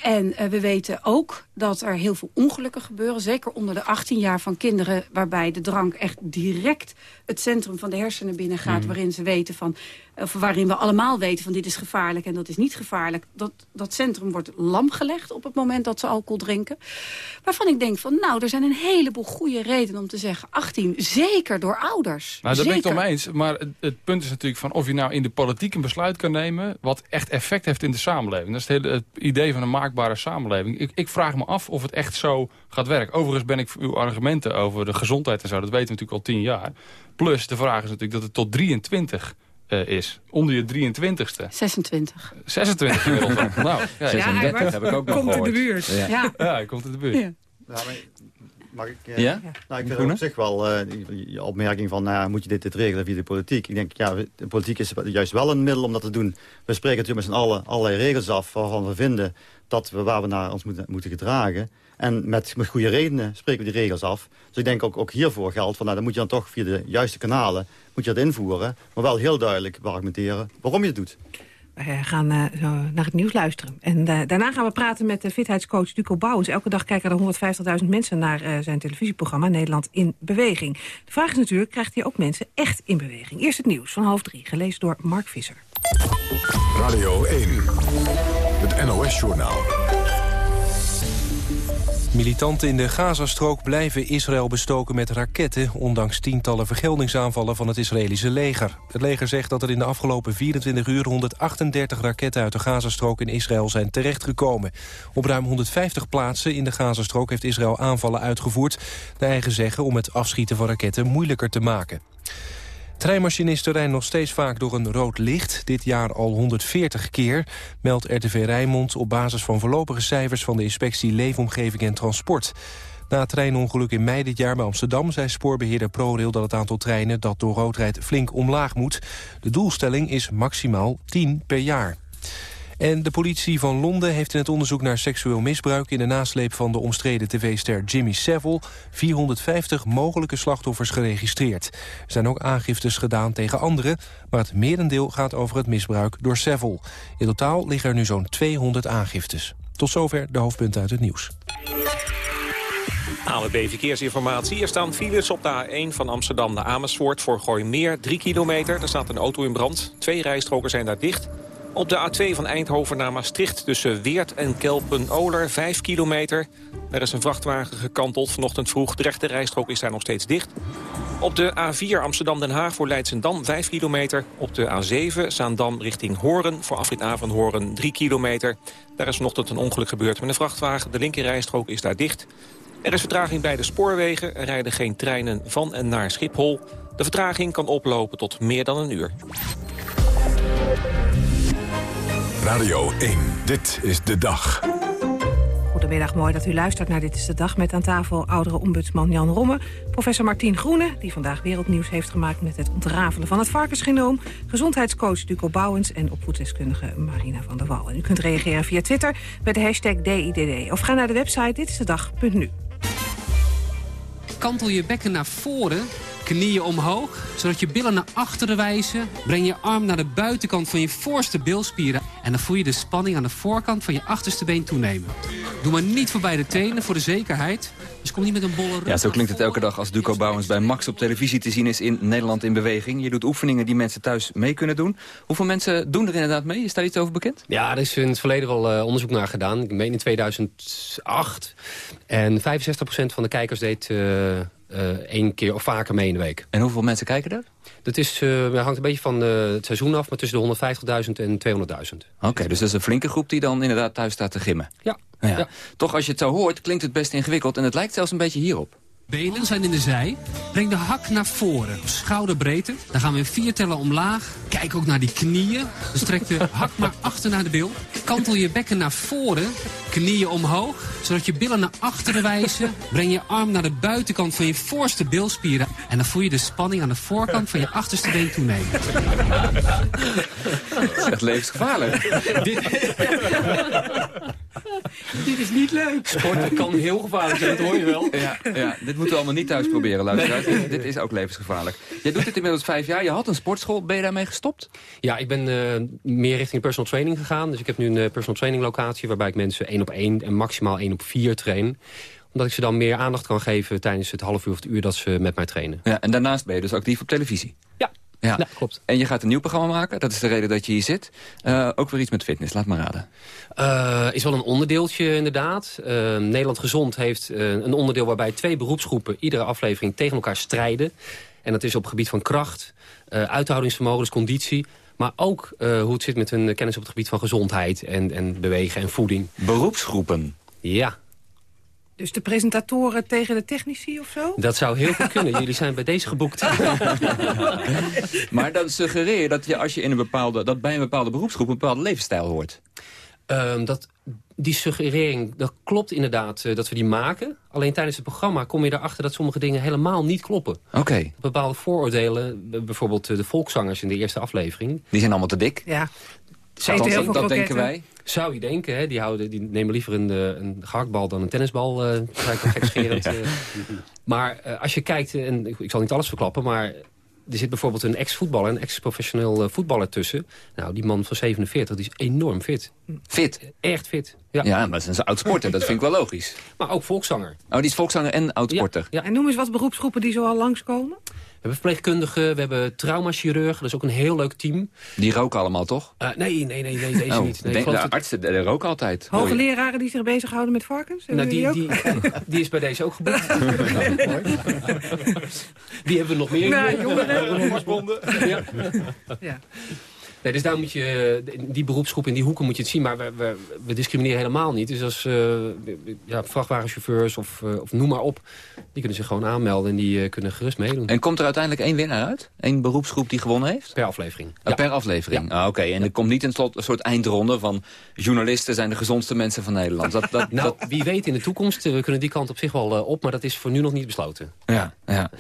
En we weten ook dat er heel veel ongelukken gebeuren. Zeker onder de 18 jaar van kinderen... waarbij de drank echt direct het centrum van de hersenen binnengaat... Mm. waarin ze weten van of waarin we allemaal weten van dit is gevaarlijk en dat is niet gevaarlijk. Dat, dat centrum wordt lam gelegd op het moment dat ze alcohol drinken. Waarvan ik denk van nou, er zijn een heleboel goede redenen om te zeggen 18, zeker door ouders. Nou, dat ben ik het mee eens. Maar het, het, punt is natuurlijk van of je nou in de politiek een besluit kan nemen wat echt effect heeft in de samenleving. Dat is het, hele, het idee van een maakbare samenleving. Ik, ik vraag me af of het echt zo gaat werken. Overigens ben ik voor uw argumenten over de gezondheid en zo, dat weten we natuurlijk al tien jaar. Plus de vraag is natuurlijk dat het tot 23 uh, is. Onder je 23ste. 26. 26 inmiddels. nou, ja, 36 heb ik ook nog komt in de buurt. Ja, ja. ja hij komt in de buurt. Ja. Ja, maar mag ik, uh, ja? Nou, ik vind op zich wel uh, je opmerking van, nou, moet je dit, dit regelen via de politiek? Ik denk, ja, de politiek is juist wel een middel om dat te doen. We spreken natuurlijk met z'n allen allerlei regels af waarvan we vinden dat we, waar we naar ons moeten, moeten gedragen. En met, met goede redenen spreken we die regels af. Dus ik denk ook, ook hiervoor geldt van, nou, dan moet je dan toch via de juiste kanalen moet je dat invoeren. Maar wel heel duidelijk argumenteren waarom je het doet. We gaan uh, zo naar het nieuws luisteren. En uh, daarna gaan we praten met de fitheidscoach Duco Bouwens. Elke dag kijken er 150.000 mensen naar uh, zijn televisieprogramma Nederland in Beweging. De vraag is natuurlijk, krijgt hij ook mensen echt in beweging? Eerst het nieuws van half drie, gelezen door Mark Visser. Radio 1, het NOS-journaal. Militanten in de Gazastrook blijven Israël bestoken met raketten... ondanks tientallen vergeldingsaanvallen van het Israëlische leger. Het leger zegt dat er in de afgelopen 24 uur... 138 raketten uit de Gazastrook in Israël zijn terechtgekomen. Op ruim 150 plaatsen in de Gazastrook heeft Israël aanvallen uitgevoerd... naar eigen zeggen om het afschieten van raketten moeilijker te maken. Treinmachinisten rijden nog steeds vaak door een rood licht. Dit jaar al 140 keer, meldt RTV Rijnmond... op basis van voorlopige cijfers van de inspectie Leefomgeving en Transport. Na het treinongeluk in mei dit jaar bij Amsterdam... zei spoorbeheerder ProRail dat het aantal treinen dat door rood rijdt flink omlaag moet. De doelstelling is maximaal 10 per jaar. En de politie van Londen heeft in het onderzoek naar seksueel misbruik... in de nasleep van de omstreden tv-ster Jimmy Savile... 450 mogelijke slachtoffers geregistreerd. Er zijn ook aangiftes gedaan tegen anderen... maar het merendeel gaat over het misbruik door Savile. In totaal liggen er nu zo'n 200 aangiftes. Tot zover de hoofdpunten uit het nieuws. ANWB Verkeersinformatie. Er staan files op de A1 van Amsterdam naar Amersfoort voor Gooimeer. 3 kilometer, er staat een auto in brand. Twee rijstroken zijn daar dicht... Op de A2 van Eindhoven naar Maastricht tussen Weert en Kelpen-Oler, 5 kilometer. Er is een vrachtwagen gekanteld vanochtend vroeg. De rechte rijstrook is daar nog steeds dicht. Op de A4 Amsterdam-Den Haag voor Leidsendam 5 kilometer. Op de A7 Zaandam richting Horen voor afrit Horen 3 kilometer. Daar is vanochtend een ongeluk gebeurd met een vrachtwagen. De linkerrijstrook is daar dicht. Er is vertraging bij de spoorwegen. Er rijden geen treinen van en naar Schiphol. De vertraging kan oplopen tot meer dan een uur. Radio 1, dit is de dag. Goedemiddag, mooi dat u luistert naar Dit is de Dag... met aan tafel oudere ombudsman Jan Romme... professor Martien Groene, die vandaag wereldnieuws heeft gemaakt... met het ontrafelen van het varkensgenoom... gezondheidscoach Duco Bouwens... en opvoedsdeskundige Marina van der Wal. En u kunt reageren via Twitter met de hashtag DIDD... of ga naar de website ditistedag.nu. Kantel je bekken naar voren Knieën omhoog, zodat je billen naar achteren wijzen. Breng je arm naar de buitenkant van je voorste bilspieren. En dan voel je de spanning aan de voorkant van je achterste been toenemen. Doe maar niet voorbij de tenen voor de zekerheid. Dus kom niet met een bolle rug. Ja, zo klinkt het elke dag als Duco Bouwens bij Max op televisie te zien is in Nederland in beweging. Je doet oefeningen die mensen thuis mee kunnen doen. Hoeveel mensen doen er inderdaad mee? Is daar iets over bekend? Ja, er is in het verleden al uh, onderzoek naar gedaan. Ik meen in 2008. En 65% van de kijkers deed... Uh, één keer of vaker mee in de week. En hoeveel mensen kijken er? Dat is, uh, hangt een beetje van uh, het seizoen af, maar tussen de 150.000 en 200.000. Oké, okay, dus dat is een flinke groep die dan inderdaad thuis staat te gimmen. Ja. ja. ja. Toch, als je het zo hoort, klinkt het best ingewikkeld en het lijkt zelfs een beetje hierop. Benen zijn in de zij. Breng de hak naar voren, schouderbreedte. Dan gaan we in vier tellen omlaag. Kijk ook naar die knieën. Dus trek de hak maar achter naar de bil. Kantel je bekken naar voren, knieën omhoog. Zodat je billen naar achteren wijzen. Breng je arm naar de buitenkant van je voorste bilspieren. En dan voel je de spanning aan de voorkant van je achterste been toenemen. Dat is echt levensgevaarlijk. Dit is niet leuk. Sport kan heel gevaarlijk zijn, dat hoor je wel. Ja, ja, dit moeten we allemaal niet thuis proberen, luisteraars. Dit, dit is ook levensgevaarlijk. Jij doet dit inmiddels vijf jaar. Je had een sportschool. Ben je daarmee gestopt? Ja, ik ben eh, meer richting personal training gegaan. Dus ik heb nu een eh, personal training locatie... waarbij ik mensen één op één en maximaal één op vier train omdat ik ze dan meer aandacht kan geven tijdens het half uur of het uur dat ze met mij trainen. Ja, en daarnaast ben je dus actief op televisie? Ja. Ja. klopt. En je gaat een nieuw programma maken. Dat is de reden dat je hier zit. Uh, ook weer iets met fitness. Laat maar raden. Uh, is wel een onderdeeltje inderdaad. Uh, Nederland Gezond heeft een onderdeel waarbij twee beroepsgroepen... iedere aflevering tegen elkaar strijden. En dat is op het gebied van kracht, uithoudingsvermogen, dus conditie... Maar ook hoe het zit met hun kennis op het gebied van gezondheid en, en bewegen en voeding. Beroepsgroepen? Ja, dus de presentatoren tegen de technici of zo? Dat zou heel goed kunnen. Jullie zijn bij deze geboekt. maar dan suggereer je dat, je, als je in een bepaalde, dat bij een bepaalde beroepsgroep... een bepaalde levensstijl hoort. Um, dat, die suggerering, dat klopt inderdaad uh, dat we die maken. Alleen tijdens het programma kom je erachter dat sommige dingen helemaal niet kloppen. Oké. Bepaalde vooroordelen, bijvoorbeeld de volkszangers in de eerste aflevering. Die zijn allemaal te dik? Ja. Dat, dat denken wij. Zou je denken, hè? Die, houden, die nemen liever een, eh, een gehaktbal dan een tennisbal. Uh, gekscherend. ja. Maar uh, als je kijkt, en ik, ik zal niet alles verklappen... maar er zit bijvoorbeeld een ex-voetballer, een ex-professioneel voetballer tussen. Nou, die man van 47, die is enorm fit. Fit? Echt fit, ja. Ja, maar dat is een oud-sporter, dat vind ik wel logisch. Maar ook volkszanger. Oh, die is volkszanger en oud-sporter. Ja, ja. En noem eens wat beroepsgroepen die zo al langskomen. We hebben verpleegkundigen, we hebben traumachirurgen. Dat is ook een heel leuk team. Die roken allemaal, toch? Uh, nee, nee, nee, nee, deze oh, niet. Nee, de, de artsen roken altijd. Hoge leraren die zich bezighouden met varkens? Nou, die, die, die, is bij deze ook geboekt. die hebben we nog meer. Nou, jongeren. ja. Nee, dus daar moet je, die beroepsgroep in die hoeken moet je het zien. Maar we, we, we discrimineren helemaal niet. Dus als uh, ja, vrachtwagenchauffeurs of, uh, of noem maar op... die kunnen zich gewoon aanmelden en die uh, kunnen gerust meedoen. En komt er uiteindelijk één winnaar uit? Eén beroepsgroep die gewonnen heeft? Per aflevering. Ja. Per aflevering, ja. ah, oké. Okay. En er komt niet een, slot, een soort eindronde van... journalisten zijn de gezondste mensen van Nederland. Dat, dat, nou, dat... wie weet in de toekomst. We kunnen die kant op zich wel op. Maar dat is voor nu nog niet besloten. Ja, ja.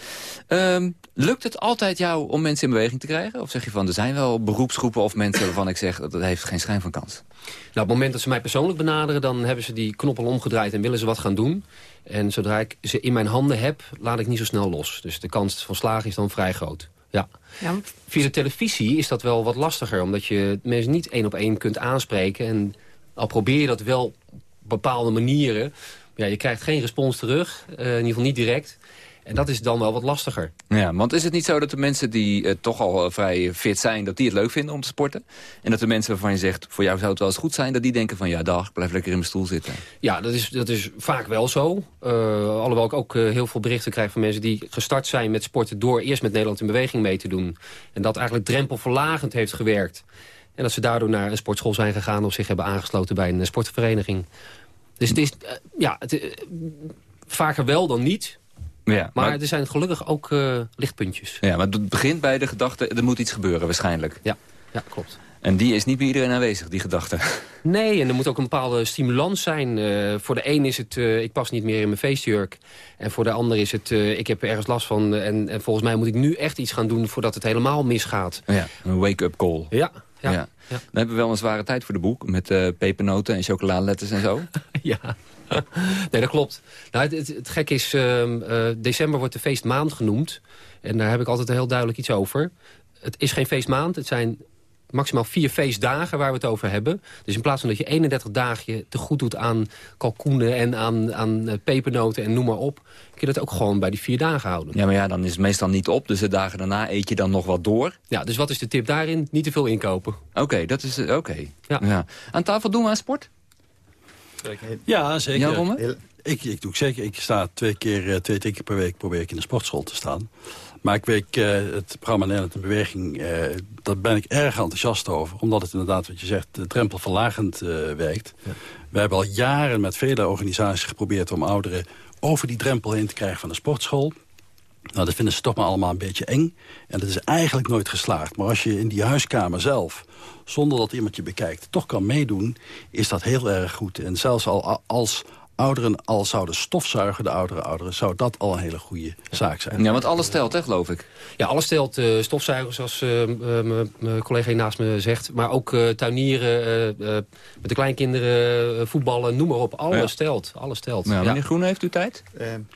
Um, lukt het altijd jou om mensen in beweging te krijgen? Of zeg je van, er zijn wel beroepsgroepen of mensen waarvan ik zeg... dat heeft geen schijn van kans? Nou, op het moment dat ze mij persoonlijk benaderen... dan hebben ze die knop al omgedraaid en willen ze wat gaan doen. En zodra ik ze in mijn handen heb, laat ik niet zo snel los. Dus de kans van slagen is dan vrij groot. Ja. ja. Via de televisie is dat wel wat lastiger. Omdat je mensen niet één op één kunt aanspreken. En al probeer je dat wel op bepaalde manieren... Ja, je krijgt geen respons terug. Uh, in ieder geval niet direct. En dat is dan wel wat lastiger. Ja, want is het niet zo dat de mensen die uh, toch al uh, vrij fit zijn... dat die het leuk vinden om te sporten? En dat de mensen waarvan je zegt, voor jou zou het wel eens goed zijn... dat die denken van, ja dag, blijf lekker in mijn stoel zitten. Ja, dat is, dat is vaak wel zo. Uh, alhoewel ik ook heel veel berichten krijg van mensen... die gestart zijn met sporten door eerst met Nederland in beweging mee te doen. En dat eigenlijk drempelverlagend heeft gewerkt. En dat ze daardoor naar een sportschool zijn gegaan... of zich hebben aangesloten bij een sportvereniging. Dus het is ja, het, vaker wel dan niet... Ja, maar, maar, er zijn gelukkig ook uh, lichtpuntjes. Ja, maar het begint bij de gedachte, er moet iets gebeuren waarschijnlijk. Ja, ja klopt. En die is niet bij iedereen aanwezig, die gedachte. Nee, en er moet ook een bepaalde stimulans zijn. Uh, voor de een is het, uh, ik pas niet meer in mijn feestjurk. En voor de ander is het, uh, ik heb er ergens last van. En, en, volgens mij moet ik nu echt iets gaan doen voordat het helemaal misgaat. Ja, een wake-up call. Ja, ja. ja. Dan hebben we wel een zware tijd voor de boek. Met pepernoten en chocoladeletters en zo. ja. nee, dat klopt. Nou, het, het, het gek is, uh, uh, december wordt de feestmaand genoemd. En daar heb ik altijd heel duidelijk iets over. Het is geen feestmaand, het zijn maximaal vier feestdagen waar we het over hebben. Dus in plaats van dat je 31 dagen te goed doet aan kalkoenen... en aan, aan uh, pepernoten en noem maar op... kun je dat ook gewoon bij die vier dagen houden. Ja, maar ja, dan is het meestal niet op. Dus de dagen daarna eet je dan nog wat door. Ja, dus wat is de tip daarin? Niet te veel inkopen. Oké, dat is... Oké. Ja. ja. Aan tafel doen we aan sport? Ja, zeker. Ja, ik, ik doe ik zeker. Ik sta twee keer, twee, twee keer per week probeer ik in de sportschool te staan. Maar ik weet, uh, het programma Nederland in Beweging, uh, daar ben ik erg enthousiast over. Omdat het inderdaad, wat je zegt, drempelverlagend uh, werkt. Ja. We hebben al jaren met vele organisaties geprobeerd om ouderen over die drempel heen te krijgen van de sportschool. Nou, dat vinden ze toch maar allemaal een beetje eng. En dat is eigenlijk nooit geslaagd. Maar als je in die huiskamer zelf, zonder dat iemand je bekijkt, toch kan meedoen, is dat heel erg goed. En zelfs al als ouderen al zouden stofzuigen, de oudere ouderen... zou dat al een hele goede zaak zijn. Ja, want alles telt, hè, geloof ik. Ja, alles telt. Uh, stofzuigen, zoals uh, mijn collega hier naast me zegt. Maar ook uh, tuinieren, met de kleinkinderen, voetballen, noem maar op. Alles ja. telt. Alles telt. Ja, meneer Groen, heeft u tijd?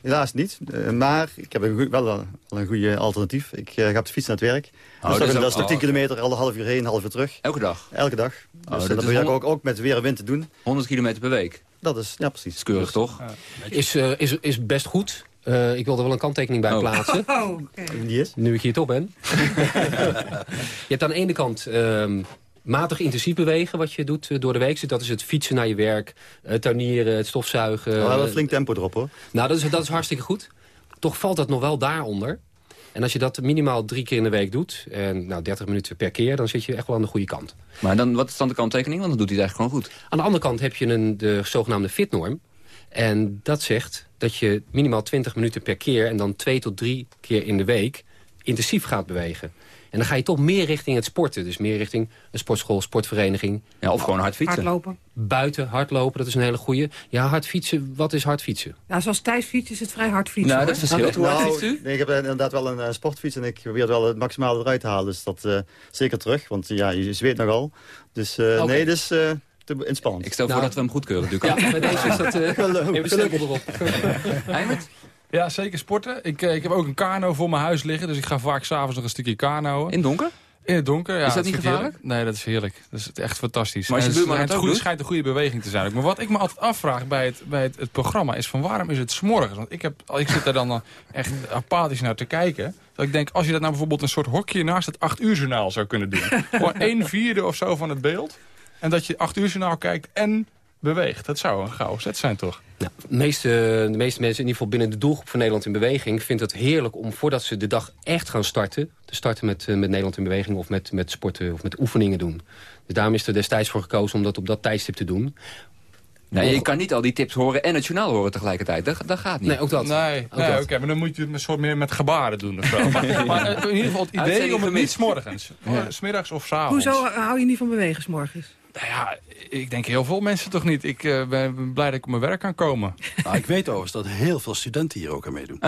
helaas niet. maar ik heb een wel een, een goede alternatief. Ik ga op de fiets naar het werk. Oh, dus dat is toch 10 kilometer, alle half uur heen, half uur terug. Elke dag? Elke dag. Oh, dus dat probeer ik ook, ook met weer en wind te doen. 100 kilometer per week? Dat is, ja precies. Is keurig, toch? Ja. Is, uh, is, is best goed. Uh, ik wil er wel een kanttekening bij oh. plaatsen. Oh, okay. Die is? Nu ik hier toch ben. je hebt aan de ene kant... Um, matig intensief bewegen wat je doet uh, door de week. Dus dat is het fietsen naar je werk, uh, tuinieren, het stofzuigen. Oh, wel een flink tempo erop hoor. Nou, dat is, dat is hartstikke goed. Toch valt dat nog wel daaronder. En als je dat minimaal drie keer in de week doet... en nou, 30 minuten per keer, dan zit je echt wel aan de goede kant. Maar dan, wat is dan de kanttekening? Want dan doet hij het eigenlijk gewoon goed. Aan de andere kant heb je een, de zogenaamde fitnorm. En dat zegt dat je minimaal 20 minuten per keer... en dan twee tot drie keer in de week intensief gaat bewegen. En dan ga je toch meer richting het sporten. Dus meer richting een sportschool, sportvereniging. Ja, of gewoon hard fietsen. Hardlopen. Buiten, hardlopen, dat is een hele goede. Ja, hard fietsen, wat is hard fietsen? Ja, zoals Thijs fietsen is het vrij hard fietsen. Nou, dat verschilt. Hoe hard fietst u? Nee, ik heb inderdaad wel een uh, sportfiets en ik probeer wel het maximale eruit te halen. Dus dat uh, zeker terug, want ja, je zweet nogal. Dus uh, okay. nee, dus... te inspannend. Ik stel voor nou, dat we hem goedkeuren, Duco. Ja, bij deze is dat uh, stempel erop. Eimert? Ja, zeker sporten. Ik, ik heb ook een kano voor mijn huis liggen, dus ik ga vaak s'avonds nog een stukje kanoën. In donker? In het donker, ja. Is dat niet gevaarlijk? Nee, dat is heerlijk. Dat is echt fantastisch. Maar als je buurman het, het goed, schijnt een goede beweging te zijn. Maar wat ik me altijd afvraag bij het, bij het, het programma is van waarom is het s'morgens? Want ik, heb, ik zit daar dan echt apathisch naar te kijken. Dat ik denk, als je dat nou bijvoorbeeld een soort hokje naast het 8 uur journaal zou kunnen doen. Gewoon een vierde of zo van het beeld. En dat je 8 uur journaal kijkt en beweegt. Dat zou een gouden zet zijn, toch? Nou, de, meeste, de meeste mensen, in ieder geval binnen de doelgroep van Nederland in Beweging... vindt het heerlijk om voordat ze de dag echt gaan starten... te starten met, met Nederland in Beweging of met, met sporten of met oefeningen doen. Dus daarom is er destijds voor gekozen om dat op dat tijdstip te doen. Nee, je kan niet al die tips horen en het journaal horen tegelijkertijd. Dat, dat gaat niet. Nee, ook dat. Nee, nee oké, maar dan moet je het soort meer met gebaren doen of zo. maar, maar in ieder geval het idee om het niet s'morgens. Ja. Smiddags of s'avonds. Hoezo hou je niet van bewegen s'morgens? Nou ja, ik denk heel veel mensen toch niet. Ik uh, ben blij dat ik op mijn werk kan komen. Nou, ik weet overigens dat heel veel studenten hier ook aan meedoen.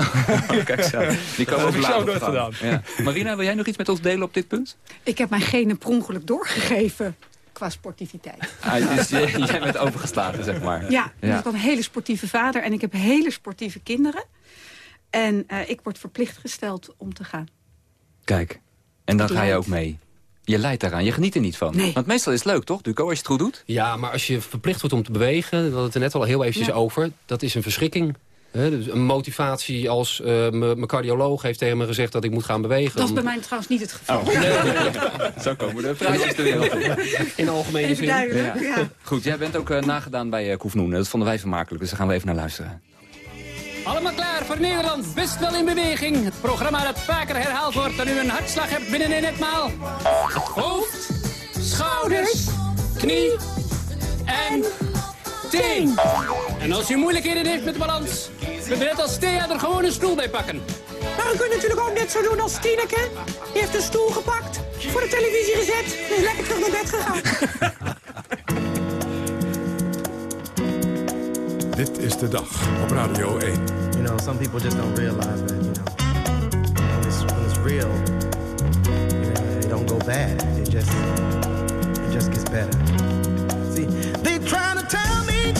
Kijk zo. Die komen dat heb ik zo nooit gedaan. Ja. Marina, wil jij nog iets met ons delen op dit punt? Ik heb mijn genen per ongeluk doorgegeven qua sportiviteit. Ah, dus jij, jij bent overgeslagen, zeg maar. Ja, ja. ik heb een hele sportieve vader en ik heb hele sportieve kinderen. En uh, ik word verplicht gesteld om te gaan. Kijk, en dan ga je ook mee. Je leidt daaraan, je geniet er niet van. Nee. Want meestal is het leuk, toch, Duco, als je het goed doet? Ja, maar als je verplicht wordt om te bewegen... we hadden het er net al heel eventjes ja. over... dat is een verschrikking. He, dus een motivatie als uh, mijn cardioloog heeft tegen me gezegd dat ik moet gaan bewegen. Dat is bij mij trouwens niet het geval. Oh. Nee, nee, nee. Zo komen de prijsjes er weer. In algemene zin. Ja. Ja. Goed, jij bent ook uh, nagedaan bij uh, Koefnoen. Dat vonden wij vermakelijk, dus daar gaan we even naar luisteren. Allemaal klaar voor Nederland, best wel in beweging. Het programma dat vaker herhaald wordt en u een hartslag hebt binnenin het maal. Hoofd, schouders, knie en teen. En als u moeilijkheden heeft met de balans, kunt u net als Thea er gewoon een stoel bij pakken. Maar u kunt natuurlijk ook net zo doen als Tineke. Die heeft een stoel gepakt, voor de televisie gezet en is lekker terug naar bed gegaan. Dit is de dag op Radio 1. You know, some people just don't realize that, you know. When it's, when it's real, you know, it don't go bad. It just, it just gets better. See, they trying to tell me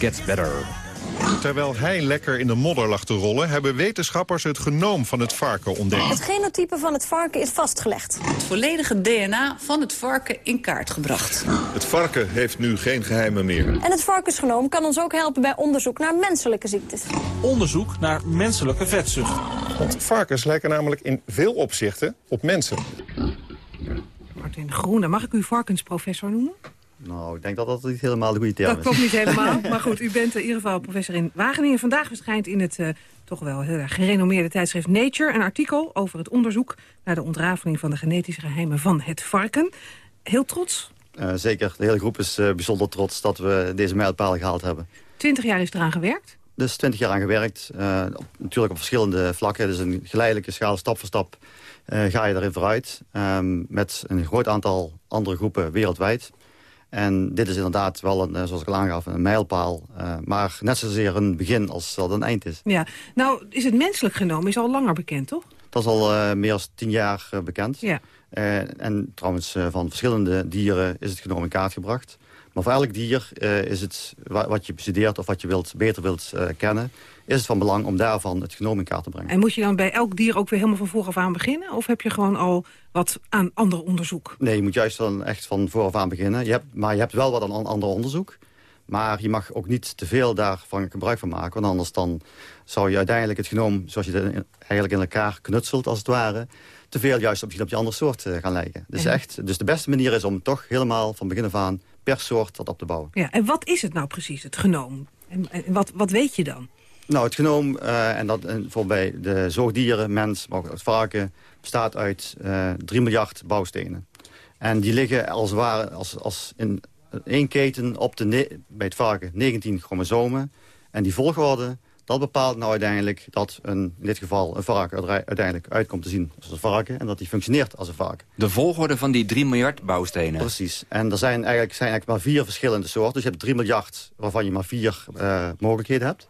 Gets Better. Terwijl hij lekker in de modder lag te rollen... hebben wetenschappers het genoom van het varken ontdekt. Het genotype van het varken is vastgelegd. Het volledige DNA van het varken in kaart gebracht. Het varken heeft nu geen geheimen meer. En het varkensgenoom kan ons ook helpen bij onderzoek naar menselijke ziektes. Onderzoek naar menselijke vetzucht. Want varkens lijken namelijk in veel opzichten op mensen. Martin Groene, mag ik u varkensprofessor noemen? Nou, ik denk dat dat niet helemaal de goede term Dat is. klopt niet helemaal. Maar goed, u bent in ieder geval professor in Wageningen. Vandaag verschijnt in het eh, toch wel heel erg gerenommeerde tijdschrift Nature... een artikel over het onderzoek naar de ontrafeling van de genetische geheimen van het varken. Heel trots. Eh, zeker, de hele groep is eh, bijzonder trots dat we deze mijlpaal gehaald hebben. Twintig jaar is eraan gewerkt. Dus 20 jaar aan gewerkt. op- natuurlijk op verschillende vlakken. Dus een geleidelijke schaal, stap voor stap, ga je erin vooruit. Ehm, met een groot aantal andere groepen wereldwijd. En dit is inderdaad wel, een, eh, zoals ik al aangaf, een mijlpaal. eh, maar net zozeer een begin als dat een eind is. Ja. Nou, is het menselijk genoom is al langer bekend, toch? Dat is al eh, meer dan tien jaar bekend. Ja. En trouwens, van verschillende dieren is het genoom in kaart gebracht. Maar voor elk dier is het wa- wat je bestudeert of wat je wilt, beter wilt kennen... is het van belang om daarvan het genoom in kaart te brengen. En moet je dan bij elk dier ook weer helemaal van vooraf aan beginnen? Of heb je gewoon al wat aan ander onderzoek? Nee, je moet juist dan echt van vooraf aan beginnen. Je hebt, maar je hebt wel wat aan an- ander onderzoek. Maar je mag ook niet te veel daarvan gebruik van maken. Want anders dan zou je uiteindelijk het genoom, zoals je het eigenlijk in elkaar knutselt als het ware... te veel juist op, op die andere soort eh, gaan lijken. Dus, echt, dus de beste manier is om toch helemaal van begin af aan per soort dat op te bouwen. Ja, en wat is het nou precies, het genoom? En, en wat, wat weet je dan? Nou, het genoom, eh, en dat en voor bij de zoogdieren, mens, maar ook het varken... bestaat uit eh 3 miljard bouwstenen. En die liggen als, het ware, als, als in één keten op de bij het varken 19 chromosomen. En die volgorde, dat bepaalt nou uiteindelijk dat een, in dit geval een varken uiteindelijk uitkomt te zien als een varken. En dat die functioneert als een varken. De volgorde van die 3 miljard bouwstenen. Precies. En er zijn eigenlijk, zijn eigenlijk maar vier verschillende soorten. Dus je hebt 3 miljard waarvan je maar vier eh, mogelijkheden hebt.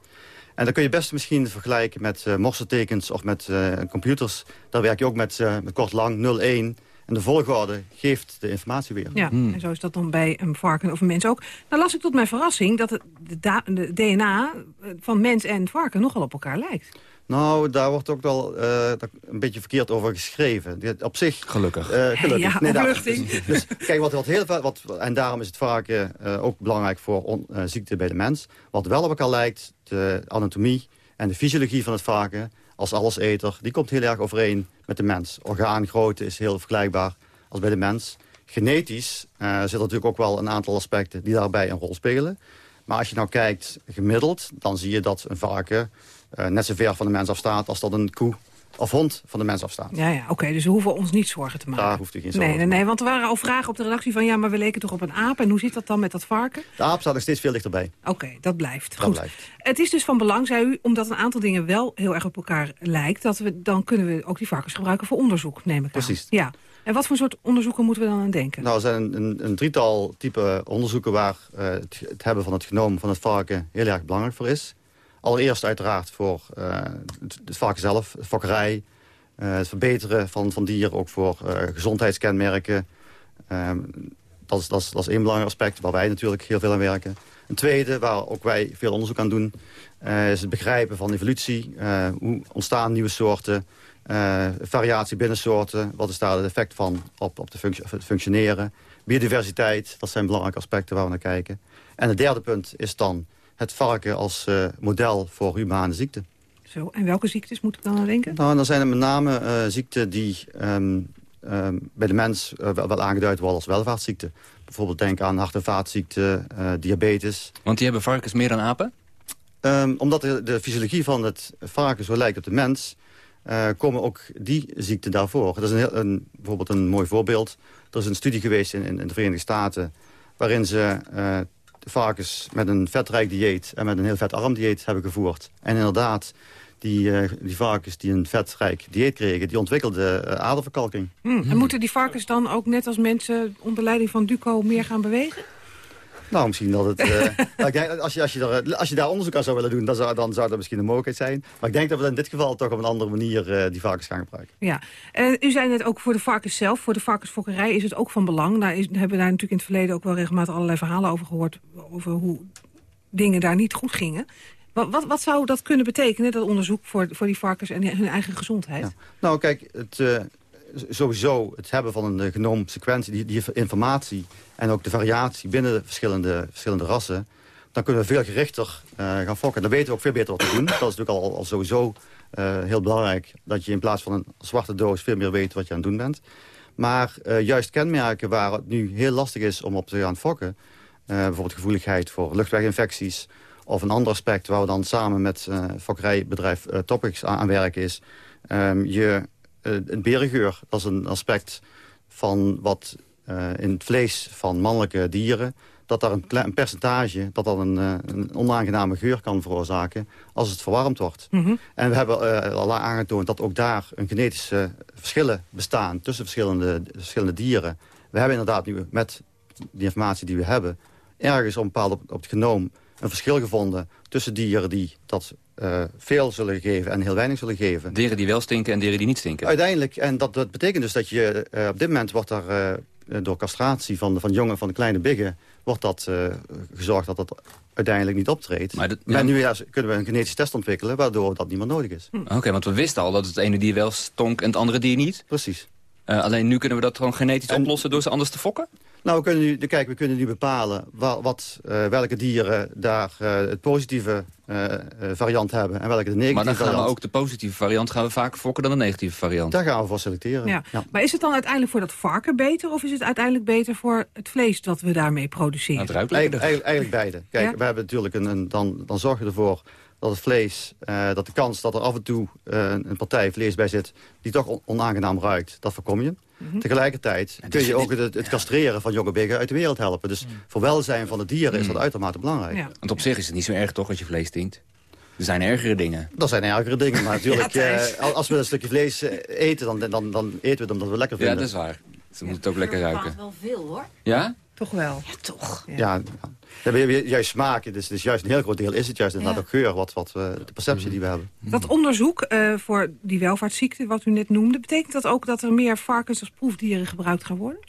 En dan kun je best misschien vergelijken met eh morsetekens of met eh, computers. Daar werk je ook met, eh, met kort lang 0, 1. En de volgorde geeft de informatie weer. Ja, en zo is dat dan bij een varken of een mens ook. Nou las ik tot mijn verrassing dat het de, de DNA van mens en varken nogal op elkaar lijkt. Nou, daar wordt ook wel eh, daar een beetje verkeerd over geschreven. Dit- Op zich... Gelukkig. eh, gelukkig. Ja, daar- opluchting. dus, dus kijk, wat, wat heel veel, wat, en daarom is het varken eh, ook belangrijk voor on- eh, ziekte bij de mens. Wat wel op elkaar lijkt, de anatomie en de fysiologie van het varken... als alleseter, die komt heel erg overeen met de mens. Orgaangrootte is heel vergelijkbaar als bij de mens. Genetisch eh zitten natuurlijk ook wel een aantal aspecten die daarbij een rol spelen. Maar als je nou kijkt gemiddeld, dan zie je dat een varken net zo ver van de mens afstaat als dat een koe of hond van de mens afstaat. Ja, ja, oké, dus we hoeven ons niet zorgen te maken. Daar hoeft u geen zorgen Nee, nee, nee, want er waren al vragen op de redactie van... ja, maar we leken toch op een aap en hoe zit dat dan met dat varken? De aap staat er steeds veel dichterbij. Oké, dat blijft. Dat Goed. blijft. Het is dus van belang, zei u, omdat een aantal dingen wel heel erg op elkaar lijkt... Dat we, dan kunnen we ook die varkens gebruiken voor onderzoek, neem ik aan. Precies. Ja. En wat voor soort onderzoeken moeten we dan aan denken? Nou, er zijn een, een, een drietal type onderzoeken waar eh, het, het hebben van het genoom van het varken heel erg belangrijk voor is. Allereerst uiteraard voor eh, het, het varken zelf, de fokkerij, eh, het verbeteren van, van dieren, ook voor eh, gezondheidskenmerken. Ehm, dat, is, dat, is, dat is één belangrijk aspect waar wij natuurlijk heel veel aan werken. Een tweede, waar ook wij veel onderzoek aan doen, is het begrijpen van evolutie. Hoe ontstaan nieuwe soorten, variatie binnen soorten. Wat is daar het effect van op, op de het functioneren? Biodiversiteit, dat zijn belangrijke aspecten waar we naar kijken. En het derde punt is dan het varken als eh, model voor humane ziekten. Zo, en welke ziektes moet ik dan aan denken? Nou, dan zijn er met name eh, ziekten die ehm, ehm, bij de mens eh, wel, wel aangeduid worden als welvaartsziekten. Bijvoorbeeld denk aan hart- en vaatziekten, eh, diabetes. Want die hebben varkens meer dan apen? Ehm, omdat de, de fysiologie van het varken zo lijkt op de mens... eh, komen ook die ziekten daarvoor. Dat is een, heel- een, bijvoorbeeld een mooi voorbeeld. Er is een studie geweest in, in, in de Verenigde Staten... waarin ze eh, varkens met een vetrijk dieet en met een heel vetarm dieet hebben gevoerd. En inderdaad, die, eh, die varkens die een vetrijk dieet kregen... die ontwikkelden eh, aderverkalking. Hm, En moeten die varkens dan ook net als mensen onder leiding van Duco meer gaan bewegen? Nou, misschien dat het... eh, ik denk, als, je, als, je er, als je daar onderzoek aan zou willen doen, dan zou, dan zou dat misschien een mogelijkheid zijn. Maar ik denk dat we in dit geval toch op een andere manier eh, die varkens gaan gebruiken. Ja, en u zei net ook voor de varkens zelf, voor de varkensfokkerij is het ook van belang. Daar is, hebben we daar natuurlijk in het verleden ook wel regelmatig allerlei verhalen over gehoord. Over hoe dingen daar niet goed gingen. Wat, wat, wat zou dat kunnen betekenen, dat onderzoek voor, voor die varkens en hun eigen gezondheid? Nou, kijk, het, eh, sowieso het hebben van een uh, genoomsequentie, die, die informatie... en ook de variatie binnen de verschillende, verschillende rassen... dan kunnen we veel gerichter eh, gaan fokken. Dan weten we ook veel beter wat te doen. Dat is natuurlijk al, al sowieso heel belangrijk... dat je in plaats van een zwarte doos veel meer weet wat je aan het doen bent. Maar juist kenmerken waar het nu heel lastig is om op te gaan fokken... bijvoorbeeld gevoeligheid voor luchtweginfecties... of een ander aspect waar we dan samen met fokkerijbedrijf Topics aan, aan werken is... Um, je een berengeur, dat is een aspect van wat uh, in het vlees van mannelijke dieren... dat daar een, een percentage, dat dat een, uh, een, onaangename geur kan veroorzaken... als het verwarmd wordt. Mm -hmm. En we hebben al aangetoond dat ook daar een genetische verschillen bestaan... tussen verschillende, verschillende dieren. We hebben inderdaad nu met die informatie die we hebben... ergens op, bepaald op, op het genoom een verschil gevonden tussen dieren die dat uh, veel zullen geven en heel weinig zullen geven. Dieren die wel stinken en dieren die niet stinken? Uiteindelijk, en dat, dat betekent dus dat je uh, op dit moment wordt er uh, door castratie van, van jongen van de kleine biggen... wordt dat gezorgd dat dat uiteindelijk niet optreedt. Maar, dat, ja. nu ja, kunnen we een genetische test ontwikkelen... waardoor dat niet meer nodig is. Hm. Oké, okay, want we wisten al dat het ene dier wel stonk en het andere dier niet. Precies. Alleen nu kunnen we dat gewoon genetisch en, oplossen door ze anders te fokken? Nou, we kunnen nu, kijk, we kunnen nu bepalen wat, wat uh, welke dieren daar uh, het positieve uh, variant hebben en welke de negatieve Maar dan gaan variant. we ook de positieve variant gaan we vaker fokken dan de negatieve variant. Daar gaan we voor selecteren. Ja. ja. Maar is het dan uiteindelijk voor dat varken beter of is het uiteindelijk beter voor het vlees dat we daarmee produceren? Nou, het ruikt eigenlijk, eigenlijk, eigenlijk beide. Kijk, ja? we hebben natuurlijk een, een dan, dan zorgen we ervoor dat het vlees, uh, dat de kans dat er af en toe uh, een partij vlees bij zit... die toch on onaangenaam ruikt, dat voorkom je. Mm -hmm. Tegelijkertijd kun je ook het, het castreren van jonge biggen uit de wereld helpen. Dus mm. voor welzijn van de dieren mm. is dat uitermate belangrijk. Ja. Want op zich is het niet zo erg toch als je vlees stinkt? Er zijn ergere dingen. Er zijn ergere dingen, maar natuurlijk, ja, uh, als we een stukje vlees eten, dan, dan, dan eten we het omdat we lekker vinden. Ja, dat is waar. Ze moeten het ook lekker ruiken. wel veel, hoor. Ja? Toch wel. Ja, toch. Ja, ja. Juist smaak. Dus, dus juist een heel groot deel is het juist inderdaad ja. ook geur, wat, wat uh, de perceptie die we hebben. Dat onderzoek uh, voor die welvaartsziekte, wat u net noemde... betekent dat ook dat er meer varkens als proefdieren gebruikt gaan worden?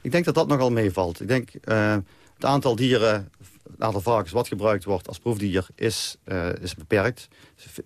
Ik denk dat dat nogal meevalt. Ik denk uh, het aantal dieren, het aantal varkens wat gebruikt wordt als proefdier is, is beperkt.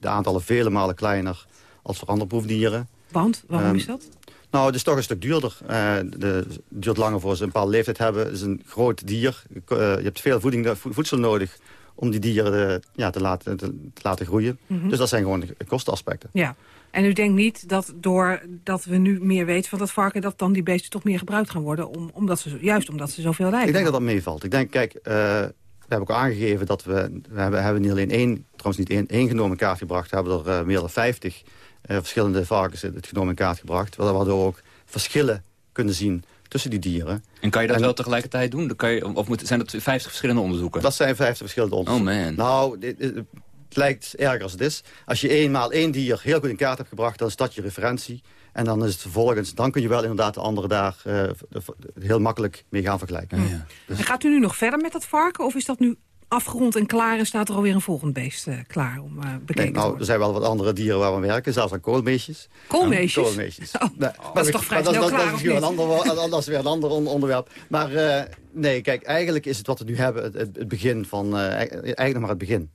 De aantallen vele malen kleiner als voor andere proefdieren. Want, waarom um, is dat? Nou, het is toch een stuk duurder. Uh, de, het duurt langer voor ze een bepaalde leeftijd hebben. Het is een groot dier. Uh, je hebt veel voeding, voedsel nodig om die dieren ja, te, laten, te, te, laten groeien. Mm -hmm. Dus dat zijn gewoon kostenaspecten. Ja. En u denkt niet dat doordat we nu meer weten van dat varken... dat dan die beesten toch meer gebruikt gaan worden, om, omdat ze, juist omdat ze zoveel lijden? Ik denk dat dat meevalt. Ik denk, kijk, we hebben ook aangegeven dat we... We hebben, hebben niet alleen één, trouwens niet één, één genomen kaart gebracht. We hebben er meer dan 50 uh, verschillende varkens het genomen in kaart gebracht. Waardoor we ook verschillen kunnen zien tussen die dieren. En kan je dat en, wel tegelijkertijd doen? Dan kan je, of moet, zijn dat 50 verschillende onderzoeken? Dat zijn 50 verschillende onderzoeken. Oh man. Nou, dit, dit, het lijkt erger als het is. Als je eenmaal één dier heel goed in kaart hebt gebracht... dan is dat je referentie. En dan is het vervolgens, dan kun je wel inderdaad de andere daar uh, heel makkelijk mee gaan vergelijken. Ja, ja. Dus. En gaat u nu nog verder met dat varken? Of is dat nu afgerond en klaar en staat er alweer een volgend beest uh, klaar om uh, bekeken nee, nou, te worden? Er zijn wel wat andere dieren waar we werken, zelfs aan koolmeesjes. Koolmeesjes? Oh, nee, oh, dat is toch vrij snel dat, klaar, dat, is een ander, dat is weer een ander onderwerp. Maar uh, nee, kijk, eigenlijk is het wat we nu hebben het, het, begin van, eigenlijk nog maar het begin.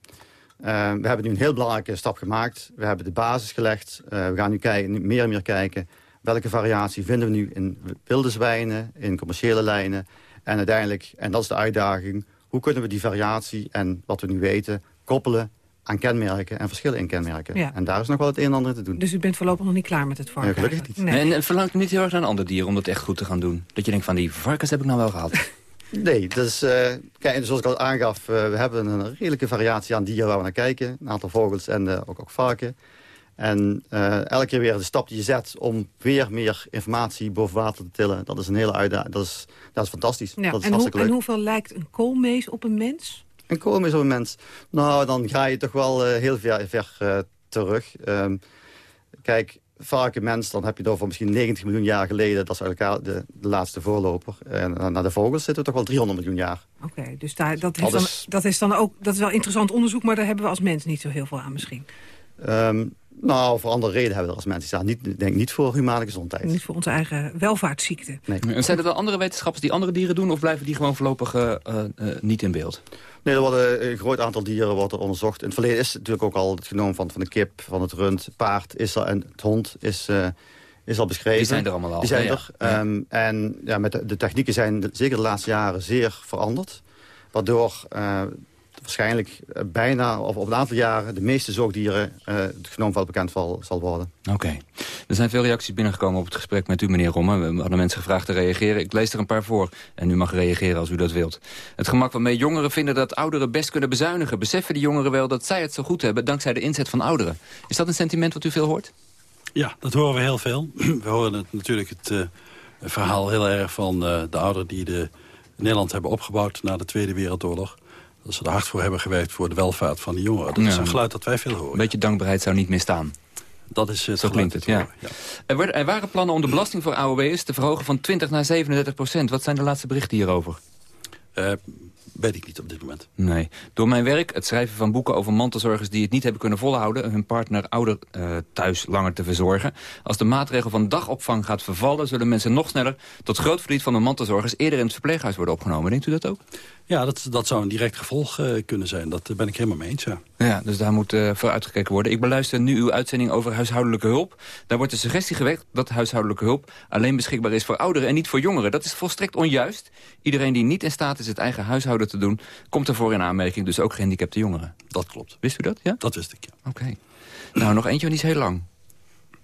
we hebben nu een heel belangrijke stap gemaakt. We hebben de basis gelegd. we gaan nu, kijken, nu meer en meer kijken welke variatie vinden we nu in wilde zwijnen, in commerciële lijnen. En uiteindelijk, en dat is de uitdaging hoe kunnen we die variatie en wat we nu weten koppelen aan kenmerken en verschillen in kenmerken. Ja. En daar is nog wel het een en ander te doen. Dus u bent voorlopig nog niet klaar met het varken? Nee, gelukkig niet. Nee. En, en verlangt u niet heel erg naar een ander dier om dat echt goed te gaan doen? Dat je denkt van die varkens heb ik nou wel gehad. Nee, dus, uh, kijk, zoals ik al aangaf, uh, we hebben een redelijke variatie aan dieren waar we naar kijken. Een aantal vogels en uh, ook, ook varken. En uh, elke keer weer de stap die je zet om weer meer informatie boven water te tillen. Dat is een hele uitdaging. Dat is, dat is fantastisch. Ja, dat is en, hoe, en hoeveel lijkt een koolmees op een mens? Een koolmees op een mens? Nou, dan ga je toch wel uh, heel ver, ver uh, terug. Um, kijk, varken mens, dan heb je over misschien 90 miljoen jaar geleden. Dat is eigenlijk de, de laatste voorloper. En naar de vogels zitten we toch wel 300 miljoen jaar. Oké, okay, dus daar, dat, dat, is, dan, dat is dan ook dat is wel interessant onderzoek... maar daar hebben we als mens niet zo heel veel aan misschien. Um, Nou, voor andere redenen hebben we er als mensen staan. Niet, denk niet voor humane gezondheid. Niet voor onze eigen welvaartsziekte. Nee. En zijn er wel andere wetenschappers die andere dieren doen... of blijven die gewoon voorlopig eh, eh, eh, niet in beeld? Nee, er worden een groot aantal dieren wordt er onderzocht. In het verleden is natuurlijk ook al het genoom van, van de kip, van het rund, paard is er, en het hond is, eh, is al beschreven. Die zijn er allemaal al, Die zijn ja, er. ja. Ehm, en ja, met de, de technieken zijn de- zeker de laatste jaren zeer veranderd. Waardoor eh, waarschijnlijk eh, bijna, of op een aantal jaren... de meeste zoogdieren eh, het genoom wel bekend zal, zal worden. Oké. Er zijn veel reacties binnengekomen op het gesprek met u, meneer Romme. We hadden mensen gevraagd te reageren. Ik lees er een paar voor en u mag reageren als u dat wilt. Het gemak waarmee jongeren vinden dat ouderen best kunnen bezuinigen. Beseffen die jongeren wel dat zij het zo goed hebben dankzij de inzet van ouderen. Is dat een sentiment wat u veel hoort? Ja, dat horen we heel veel. We horen het, natuurlijk het eh, verhaal heel erg van eh, de ouderen die de Nederland hebben opgebouwd na de Tweede Wereldoorlog. Dat ze er hard voor hebben gewerkt voor de welvaart van de jongeren. Dat is een geluid dat wij veel horen. Een beetje dankbaarheid zou niet misstaan. Dat is het Zo klinkt het, ja. Er, er waren plannen om de belasting voor AOW'ers te verhogen van 20 naar 37 procent. Wat zijn de laatste berichten hierover? Eh, weet ik niet op dit moment. Nee. Door mijn werk, het schrijven van boeken over mantelzorgers die het niet hebben kunnen volhouden... hun partner ouder eh, thuis langer te verzorgen. Als de maatregel van dagopvang gaat vervallen... zullen mensen nog sneller tot groot verdriet van de mantelzorgers... eerder in het verpleeghuis worden opgenomen. Denkt u dat ook? Ja, dat, dat zou een direct gevolg eh, kunnen zijn. Dat eh, ben ik helemaal mee eens, ja. Ja, dus daar moet eh voor uitgekeken worden. Ik beluister nu uw uitzending over huishoudelijke hulp. Daar wordt de suggestie gewekt dat huishoudelijke hulp alleen beschikbaar is voor ouderen en niet voor jongeren. Dat is volstrekt onjuist. Iedereen die niet in staat is het eigen huishouden te doen, komt ervoor in aanmerking. Dus ook gehandicapte jongeren. Dat klopt. Wist u dat? Ja? Dat wist ik, ja. Oké. Nou, nog eentje, want die is heel lang.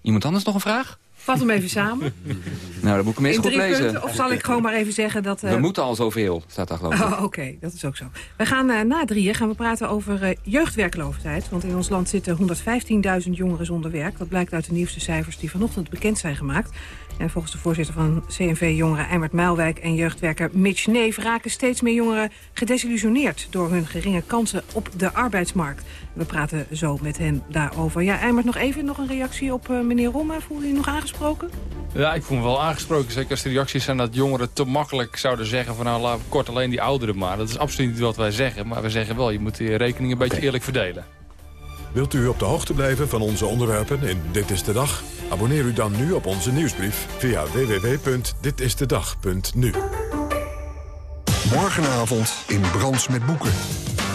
Iemand anders nog een vraag? Vat hem even samen. Nou, dan moet ik hem eens goed lezen. punten. Of zal ik gewoon maar even zeggen dat... eh, We moeten al zoveel, staat daar geloof ik. Oh, Oké, dat is ook zo. We gaan eh, na drieën gaan we praten over eh, jeugdwerkloosheid. Want in ons land zitten 115.000 jongeren zonder werk. Dat blijkt uit de nieuwste cijfers die vanochtend bekend zijn gemaakt. En volgens de voorzitter van CNV Jongeren Eimert Muilwijk en jeugdwerker Mitch Neef... raken steeds meer jongeren gedesillusioneerd door hun geringe kansen op de arbeidsmarkt. We praten zo met hen daarover. Ja, Eimert, nog even nog een reactie op eh, meneer Romme. Voel je je nog aangesproken? Ja, ik voel me wel aangesproken. Zeker als de reacties zijn dat jongeren te makkelijk zouden zeggen... van nou, laat kort alleen die ouderen maar. Dat is absoluut niet wat wij zeggen. Maar we zeggen wel, je moet die rekening een beetje eerlijk verdelen. Wilt u op de hoogte blijven van onze onderwerpen in Dit is de Dag? Abonneer u dan nu op onze nieuwsbrief via www.ditistedag.nu. Morgenavond in Brands met Boeken.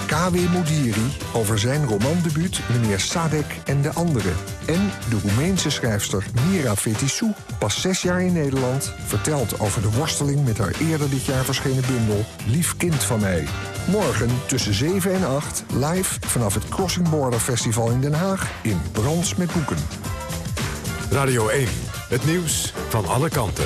K.W. Modiri over zijn romandebuut Meneer Sadek en de Anderen. En de Roemeense schrijfster Mira Fetisou, pas zes jaar in Nederland... vertelt over de worsteling met haar eerder dit jaar verschenen bundel... Lief kind van mij. Morgen tussen 7 en 8 live vanaf het Crossing Border Festival in Den Haag... in Brands met Boeken. Radio 1, het nieuws van alle kanten.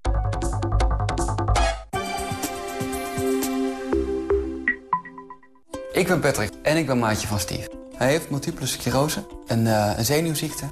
Ik ben Patrick en ik ben maatje van Steve. Hij heeft multiple sclerose, een, eh, een zenuwziekte.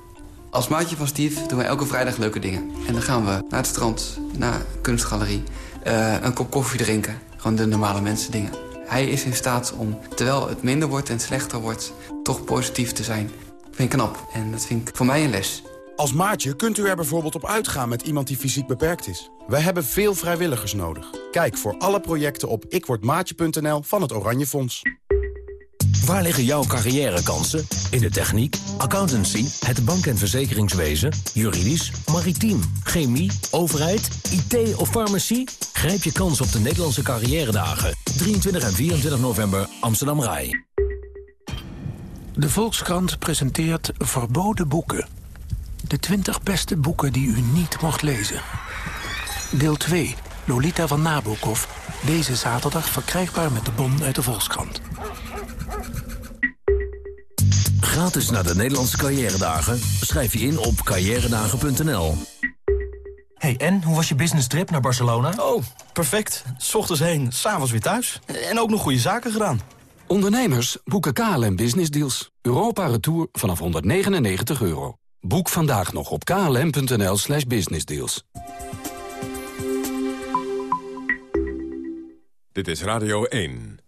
Als maatje van Steve doen we elke vrijdag leuke dingen. En dan gaan we naar het strand, naar een kunstgalerie, eh, een kop koffie drinken. Gewoon de normale mensen dingen. Hij is in staat om, terwijl het minder wordt en slechter wordt, toch positief te zijn. Vind ik knap en dat vind ik voor mij een les. Als maatje kunt u er bijvoorbeeld op uitgaan met iemand die fysiek beperkt is. Wij hebben veel vrijwilligers nodig. Kijk voor alle projecten op ikwordmaatje.nl van het Oranje Fonds. Waar liggen jouw carrièrekansen? In de techniek, accountancy, het bank- en verzekeringswezen, juridisch, maritiem, chemie, overheid, IT of farmacie? Grijp je kans op de Nederlandse carrière-dagen. 23 en 24 november Amsterdam Rai. De Volkskrant presenteert Verboden Boeken. De 20 beste boeken die u niet mocht lezen. Deel 2, Lolita van Nabokov. Deze zaterdag verkrijgbaar met de bon uit de Volkskrant. Gratis naar de Nederlandse carrière-dagen? Schrijf je in op carrièredagen.nl. Hey, en hoe was je business trip naar Barcelona? Oh, perfect. S ochtends heen, s'avonds weer thuis. En ook nog goede zaken gedaan. Ondernemers boeken KLM Business Deals. Europa Retour vanaf 199 euro. Boek vandaag nog op klm.nl slash businessdeals. Dit is Radio 1.